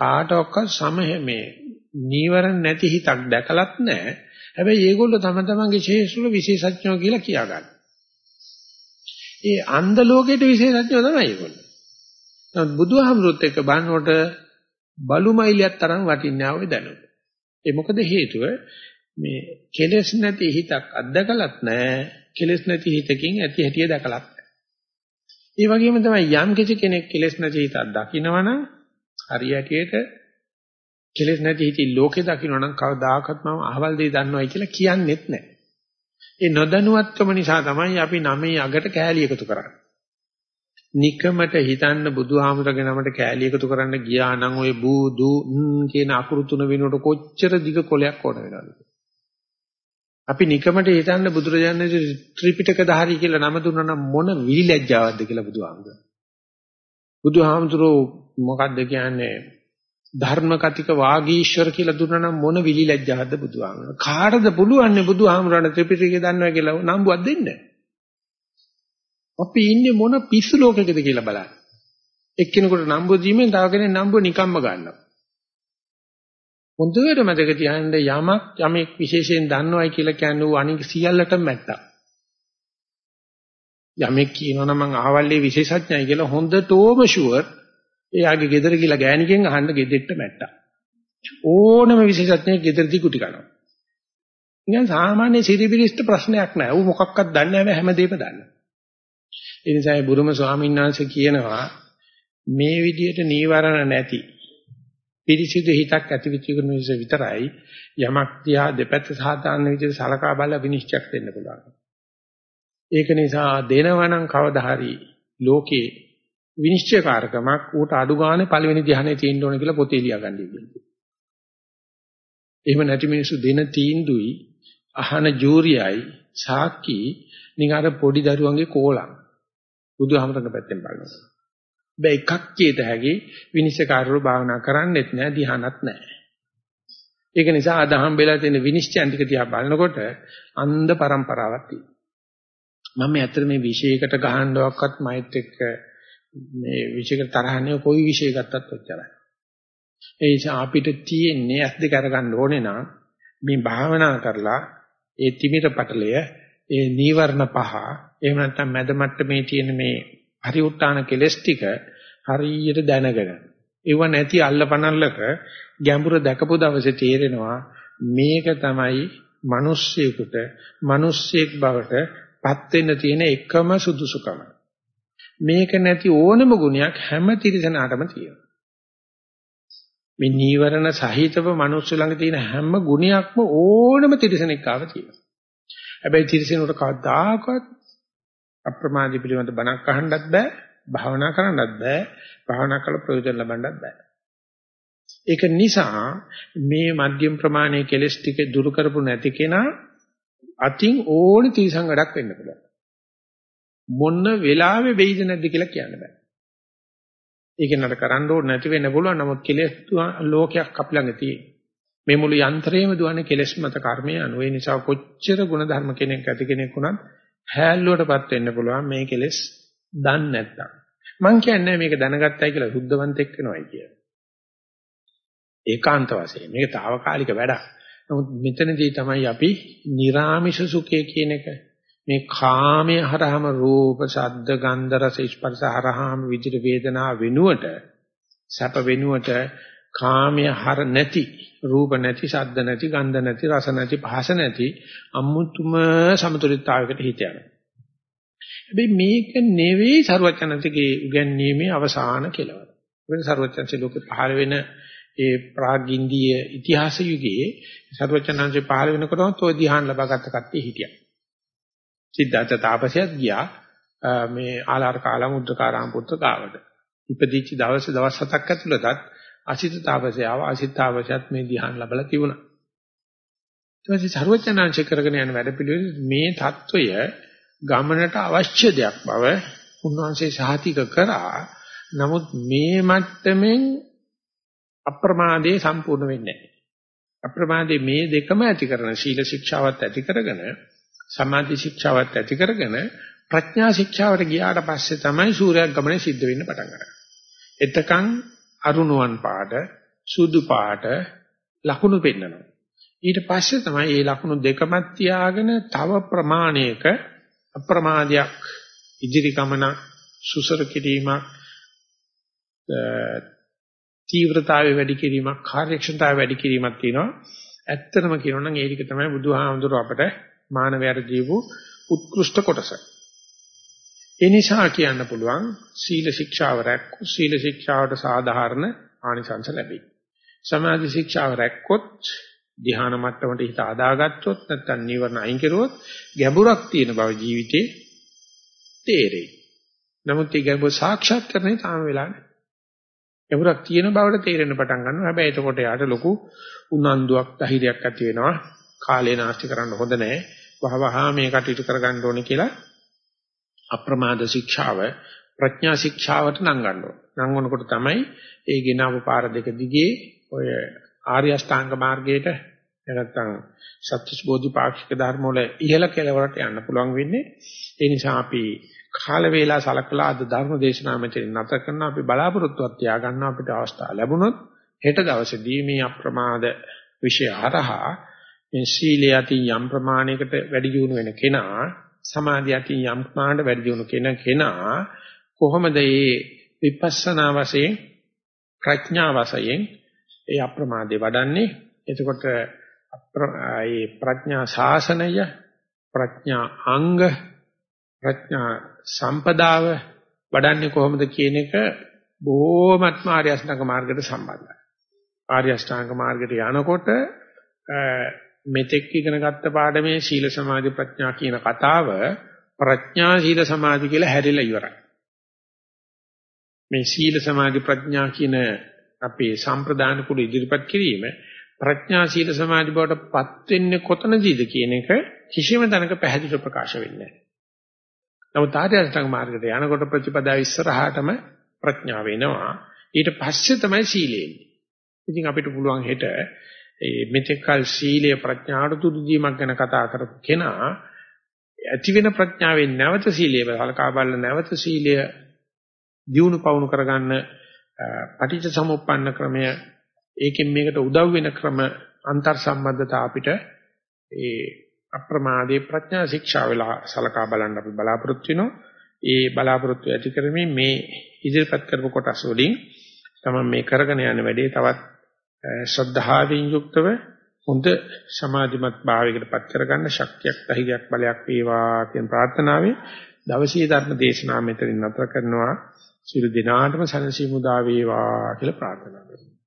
කාටවත් සම මේ නීවරණ නැති හිතක් දැකලත් නැහැ. හැබැයි ඒගොල්ලෝ තම තමන්ගේ ශේෂ්ත්‍ර විශේෂඥයෝ කියලා කියා ගන්න. ඒ අන්ධ ලෝකෙට විශේෂඥයෝ තමයි ඒගොල්ලෝ. නමුත් බුදුහාමුදුරුත් එක්ක බannකොට බලුමයිලියක් තරම් වටින්නේ නැහැ ඔය දැනුම. ඒ මොකද හේතුව මේ කෙලෙස් නැති හිතක් අත්දකලත් නැහැ. කෙලෙස් නැති හිතකින් ඇති හැටිය දැකලත් නැහැ. ඒ වගේම තමයි යම් කිසි කෙනෙක් කෙලෙස් නැති හිතක් දකිනවනම් හරියටියට කෙලෙස් නැති හිතී ලෝකේ දකින්නනම් කවදාකවත් මම අහවල් දෙය දන්නවයි කියලා කියන්නෙත් නැහැ. ඒ නොදැනුවත්කම නිසා තමයි අපි නමේ අගට කෑලි එකතු කරන්නේ. නිකමට හිතන්න බුදුහාමුදුරගේ නමට කෑලි එකතු කරන්න ගියා නම් ওই බූදු කියන අකුරු තුන වෙනකොට කොච්චර දිග කොලයක් ඕන වෙනවද? අපි නිකමට හිතන්න බුදුරජාණන් ත්‍රිපිටක ධාරී කියලා නම දුන්නා නම් මොන විලිලැජ්ජාවක්ද කියලා බුදුහාමුදුර. බුදුහාමුදුරෝ මොකද්ද කියන්නේ ධර්ම කතික වාගීශ්වර කියලා දුන්නා නම් මොන විලිලැජ්ජාවක්ද බුදුහාමුදුර. කාටද පුළුවන් බුදුහාමුදුරණ ත්‍රිපිටකය දන්නවා කියලා නම්බුවක් දෙන්න? අපි ඉන්නේ මොන පිස්සු ලෝකයකද කියලා බලන්න. එක්කෙනෙකුට නම්බුව දීමෙන් තව කෙනෙක් නම්බුව නිකම්ම ගන්නවා. හොඳට මතක තියාගන්න යමක් යමෙක් විශේෂයෙන් දන්නවයි කියලා කියන්නේ ඌ අනික සියල්ලටම මැට්ටා. යමෙක් කියනවනම් මං අහවල්ලේ විශේෂඥයි කියලා හොඳටම ෂුවර් එයාගේ ගෙදර ගිහලා ගෑණිකෙන් අහන්න ගෙදෙට්ට මැට්ටා. ඕනම විශේෂඥයෙක් ගෙදරදී කුටි කනවා. නිකන් සාමාන්‍ය සිරිබිරිස්ට ප්‍රශ්නයක් නෑ. ඌ මොකක්වත් දන්නේ නැහැ හැමදේම දන්නවා. ඒ නිසා බුරුම ස්වාමීන් වහන්සේ කියනවා මේ විදියට නීවරණ නැති පිරිසිදු හිතක් ඇති වෙච්ච නිසා විතරයි යමක් තියා දෙපැත්ත සාධාරණ විදිහට සලකා බලලා විනිශ්චයක් දෙන්න පුළුවන්. ඒක නිසා දෙනවනම් කවදා හරි ලෝකේ විනිශ්චයකාරකමක් ඌට අඩු ගානේ පළවෙනි ධ්‍යානෙ තියෙන්න ඕන කියලා පොතේ ලියාගන්න ඉන්නේ. එහෙම නැති මිනිස්සු දෙන තීන්දුවයි අහන ජූරියයි සාක්කි නිකන් පොඩි දරුවන්ගේ කෝලම්. බුදුහාමරගේ පැත්තෙන් බලනවා. බෑ එකක් කියත හැකි විනිශ්චයකාරවරු භාවනා කරන්නෙත් නෑ ධ්‍යානත් නෑ. ඒක නිසා අදහම් වෙලා තියෙන විනිශ්චයන් ටික දිහා බලනකොට අන්ධ પરම්පරාවක් තියෙනවා. මම ඇත්තට මේ විශේෂයකට ගහන්නවක්වත් මයිත් එක්ක මේ විශේෂයකට තරහන්නේ කොයි විශේෂ ගත්තත් ඔච්චරයි. ඒ නිසා අපිට තියෙන්නේ ඇස් දෙක අරගන්න ඕනේ නම් මේ භාවනා කරලා ඒ තිමිර පටලය ඒ නීවරණ පහ එහෙම නැත්නම් මැද මට්ටමේ තියෙන මේ පරිඋත්තාන කෙලස් ටික හරියට දැනගෙන ඒව නැති අල්ලපනල්ලක ගැඹුර දැකපු දවසේ තේරෙනවා මේක තමයි මිනිස්සෙකුට මිනිස්සෙක් බවට පත් වෙන්න තියෙන එකම සුදුසුකම. මේක නැති ඕනම ගුණයක් හැම තිරසනාටම තියෙනවා. මේ නීවරණ සහිතව මනුස්ස ළඟ තියෙන හැම ගුණයක්ම ඕනම තිරසනෙක් ආව තියෙනවා. හැබැයි තිරසනුට කවදාකවත් අප්‍රමාදී පිළිබඳ බණක් අහන්නත් බෑ, භාවනා කරන්නත් බෑ, භාවනා කළ ප්‍රයෝජන ලබන්නත් බෑ. ඒක නිසා මේ මධ්‍යම ප්‍රමාණයේ කෙලස් ටික දුරු කරපු නැති කෙනා අතින් ඕනි තීසං වැඩක් වෙන්න පුළුවන්. මොන වෙලාවෙ වෙයිද නැද්ද කියලා කියන්න බෑ. ඒක නතර කරන්න ඕනේ නැති වෙන්න පුළුවන්. නමුත් කෙලෙස් ලෝකයක් අපි ළඟ තියෙන. මේ මුළු යන්ත්‍රයේම දුවන්නේ කෙලෙස් මත කර්මය අනුව. ඒ නිසා කොච්චර ගුණ ධර්ම කෙනෙක් ඇති කෙනෙක් වුණත් හැල්ලුවටපත් වෙන්න පුළුවන් මේ කෙලෙස් දන්නේ නැත්තම්. මං කියන්නේ මේක දැනගත්තයි කියලා සුද්ධවන්තෙක් වෙනවයි කියලා. ඒකාන්ත වශයෙන් මේක తాවකාලික වැඩක්. නමුත් මෙතනදී තමයි අපි නිර්ාමිෂ සුඛය කියන එක මේ කාමයේ හරහම රූප, ශබ්ද, ගන්ධ, රස, ස්පර්ශ හරහම විචිත වේදනා වෙනුවට සැප වෙනුවට කාමයේ හර නැති, රූප නැති, ශබ්ද නැති, ගන්ධ නැති, රස නැති, භාෂ නැති අමුතුම සමතුලිතතාවයකට හිත යනවා. හැබැයි මේක නෙවෙයි ਸਰවඥාන්තිගේ උගන්වීමේ අවසාන කෙලවර. වෙන ਸਰවඥාන්ති ලෝකේ පහළ වෙන ඒ ප්‍රාග් ඉන්දීය ඉතිහාස යුගයේ සර්වචනංශේ පහළ වෙනකොටම තෝ ධ්‍යාන ලබාගත් කට්ටිය හිටියා. සිද්ධාර්ථ තාපසයත් ගියා මේ ආලාර කාලා මුද්දකාරාම පුත්‍ර කාවට. ඉපදිච්ච දවසේ දවස් හතක් ඇතුළතත් අසිත තාපසයාව අසිත තාපසයත් මේ ධ්‍යාන ලබලා තිබුණා. ඊට පස්සේ සර්වචනංශේ කරගෙන යන වැඩපිළිවෙල මේ தত্ত্বය ගමනට අවශ්‍ය දෙයක් බව උන්වහන්සේ සහතික කරා. නමුත් මේ මට්ටමින් අප්‍රමාදයේ සම්පූර්ණ වෙන්නේ නැහැ. අප්‍රමාදයේ මේ දෙකම ඇති කරන සීල ශික්ෂාවත් ඇති කරගෙන සමාධි ශික්ෂාවත් ඇති කරගෙන ප්‍රඥා ශික්ෂාවට ගියාට පස්සේ තමයි සූර්යයක් ගමනේ සිද්ධ වෙන්න පටන් ගන්නේ. එතකන් අරුණුවන් පාට, සුදු පාට ලකුණු පෙන්නනවා. ඊට පස්සේ තමයි මේ ලකුණු දෙකමත් තියාගෙන තව ප්‍රමාණයක අප්‍රමාදයක් ඉදිරි ගමන සුසර කිරීමක් තීව්‍රතාවය වැඩි කිරීමක් කාර්යක්ෂමතාවය වැඩි කිරීමක් තියෙනවා. ඇත්තටම කියනවා නම් ඒක තමයි බුදුහාමුදුරුව අපට මානවයාට දීපු උත්කෘෂ්ඨ කොටස. ඒ නිසා කියන්න පුළුවන් සීල ශික්ෂාව රැක්කොත් සීල ශික්ෂාවට සාධාරණ ආනිසංස ලැබෙයි. සමාධි ශික්ෂාව රැක්කොත් ධ්‍යාන මට්ටමට හිත අදාගත්තොත් නැත්නම් නිවර්ණ අයින් කරුවොත් ගැඹුරක් තියෙන බව ජීවිතේ තේරෙයි. නමුත් ඒ ගැඹුර සාක්ෂාත් කරන්නේ තාම වෙලා නැහැ. ගැඹුරක් තියෙන බවට තේරෙන්න පටන් ගන්නවා. හැබැයි එතකොට යාට ලොකු උනන්දුවක් ධෛර්යයක් ඇති වෙනවා. කාලේ නාස්ති කරන්න හොඳ නැහැ. වහවහා මේ කටයුතු කරගන්න ඕනේ කියලා අප්‍රමාද ශික්ෂාව ප්‍රඥා ශික්ෂාවට නංගන්න ඕන. නංගනකොට තමයි ඒ ගෙනාවු පාර දෙක දිගේ ඔය ආර්ය අෂ්ටාංග මාර්ගයට නැත්නම් සත්‍විස් බෝධිපාක්ෂික ධර්ම වල ඉහළ කෙළවරට යන්න පුළුවන් වෙන්නේ. ඒ නිසා අපි කාල වේලා සලකලා අද ධර්ම දේශනාව මෙතන නැත කරන අපි බලාපොරොත්තුවක් තියාගන්න අපිට අවස්ථාව ලැබුණොත් හෙට දවසේදී මේ අප්‍රමාද විෂය හරහා මේ සීලය අතින් යම් ප්‍රමාණයකට වැඩි දියුණු වෙන කෙනා සමාධිය අතින් යම් ප්‍රමාණයකට වැඩි දියුණු කෙන කෙනා කොහොමද මේ විපස්සනා වශයෙන් ප්‍රඥා වශයෙන් ඒ අප්‍රමාදේ වඩන්නේ එතකොට ඒ ප්‍රඥා ශාසනය ප්‍රඥා අංග ප්‍රඥා සම්පදාව වඩන්නේ කොහොමද කියන එක බොහෝමත්ම ආර්ය අෂ්ටාංග මාර්ගයට සම්බන්ධයි. ආර්ය අෂ්ටාංග මාර්ගයට යනකොට මෙතෙක් ඉගෙන ගත්ත පාඩමේ සීල සමාධි ප්‍රඥා කියන කතාව ප්‍රඥා සීල සමාධි කියලා හැරිලා ඉවරයි. මේ සීල සමාධි ප්‍රඥා කියන අපේ සම්ප්‍රදාන කුල ඉදිරිපත් කිරීම ප්‍රඥා සීල සමාධි බවට පත් වෙන්නේ කොතනදීද කියන එක කිසිම තැනක පැහැදිලිව ප්‍රකාශ වෙන්නේ නැහැ. නමුත් ආර්ය අෂ්ටාංග මාර්ගයට යනකොට ප්‍රතිපදාව ඉස්සරහාටම ප්‍රඥාව වෙනවා. ඊට පස්සේ තමයි සීලය එන්නේ. ඉතින් අපිට පුළුවන් හෙට ඒ මෙතෙක්කල් සීලය ප්‍රඥාවට තුඩු දීමක් ගැන කතා කරපු කෙනා ඇති වෙන ප්‍රඥාවෙන් නැවත සීලය බලකා බලන නැවත සීලය දියුණු පවුණු කරගන්න පටිච්ච සමුප්පන්න ක්‍රමය ඒකෙන් මේකට උදව් වෙන ක්‍රම අන්තර් සම්බන්ධතා අපිට ඒ අප්‍රමාදයේ ප්‍රඥා ශික්ෂා වෙලා සලකා බලන්න අපි බලාපොරොත්තු වෙනවා. ඒ බලාපොරොත්තු ඇති කරමින් මේ ඉදිරිපත් කරපු කොටස් වලින් තමයි මේ කරගෙන යන වැඩේ තවත් ශ්‍රද්ධාවෙන් යුක්තව හොඳ සමාධිමත් භාවයකට පත් කරගන්න ශක්තියක් ධෛර්යයක් බලයක් වේවා කියන ප්‍රාර්ථනාවෙන් දවසේ ධර්ම දේශනාව මෙතනින් නතර කරනවා. සියලු දිනාටම සනසීමු දා වේවා කියලා ප්‍රාර්ථනා කරනවා.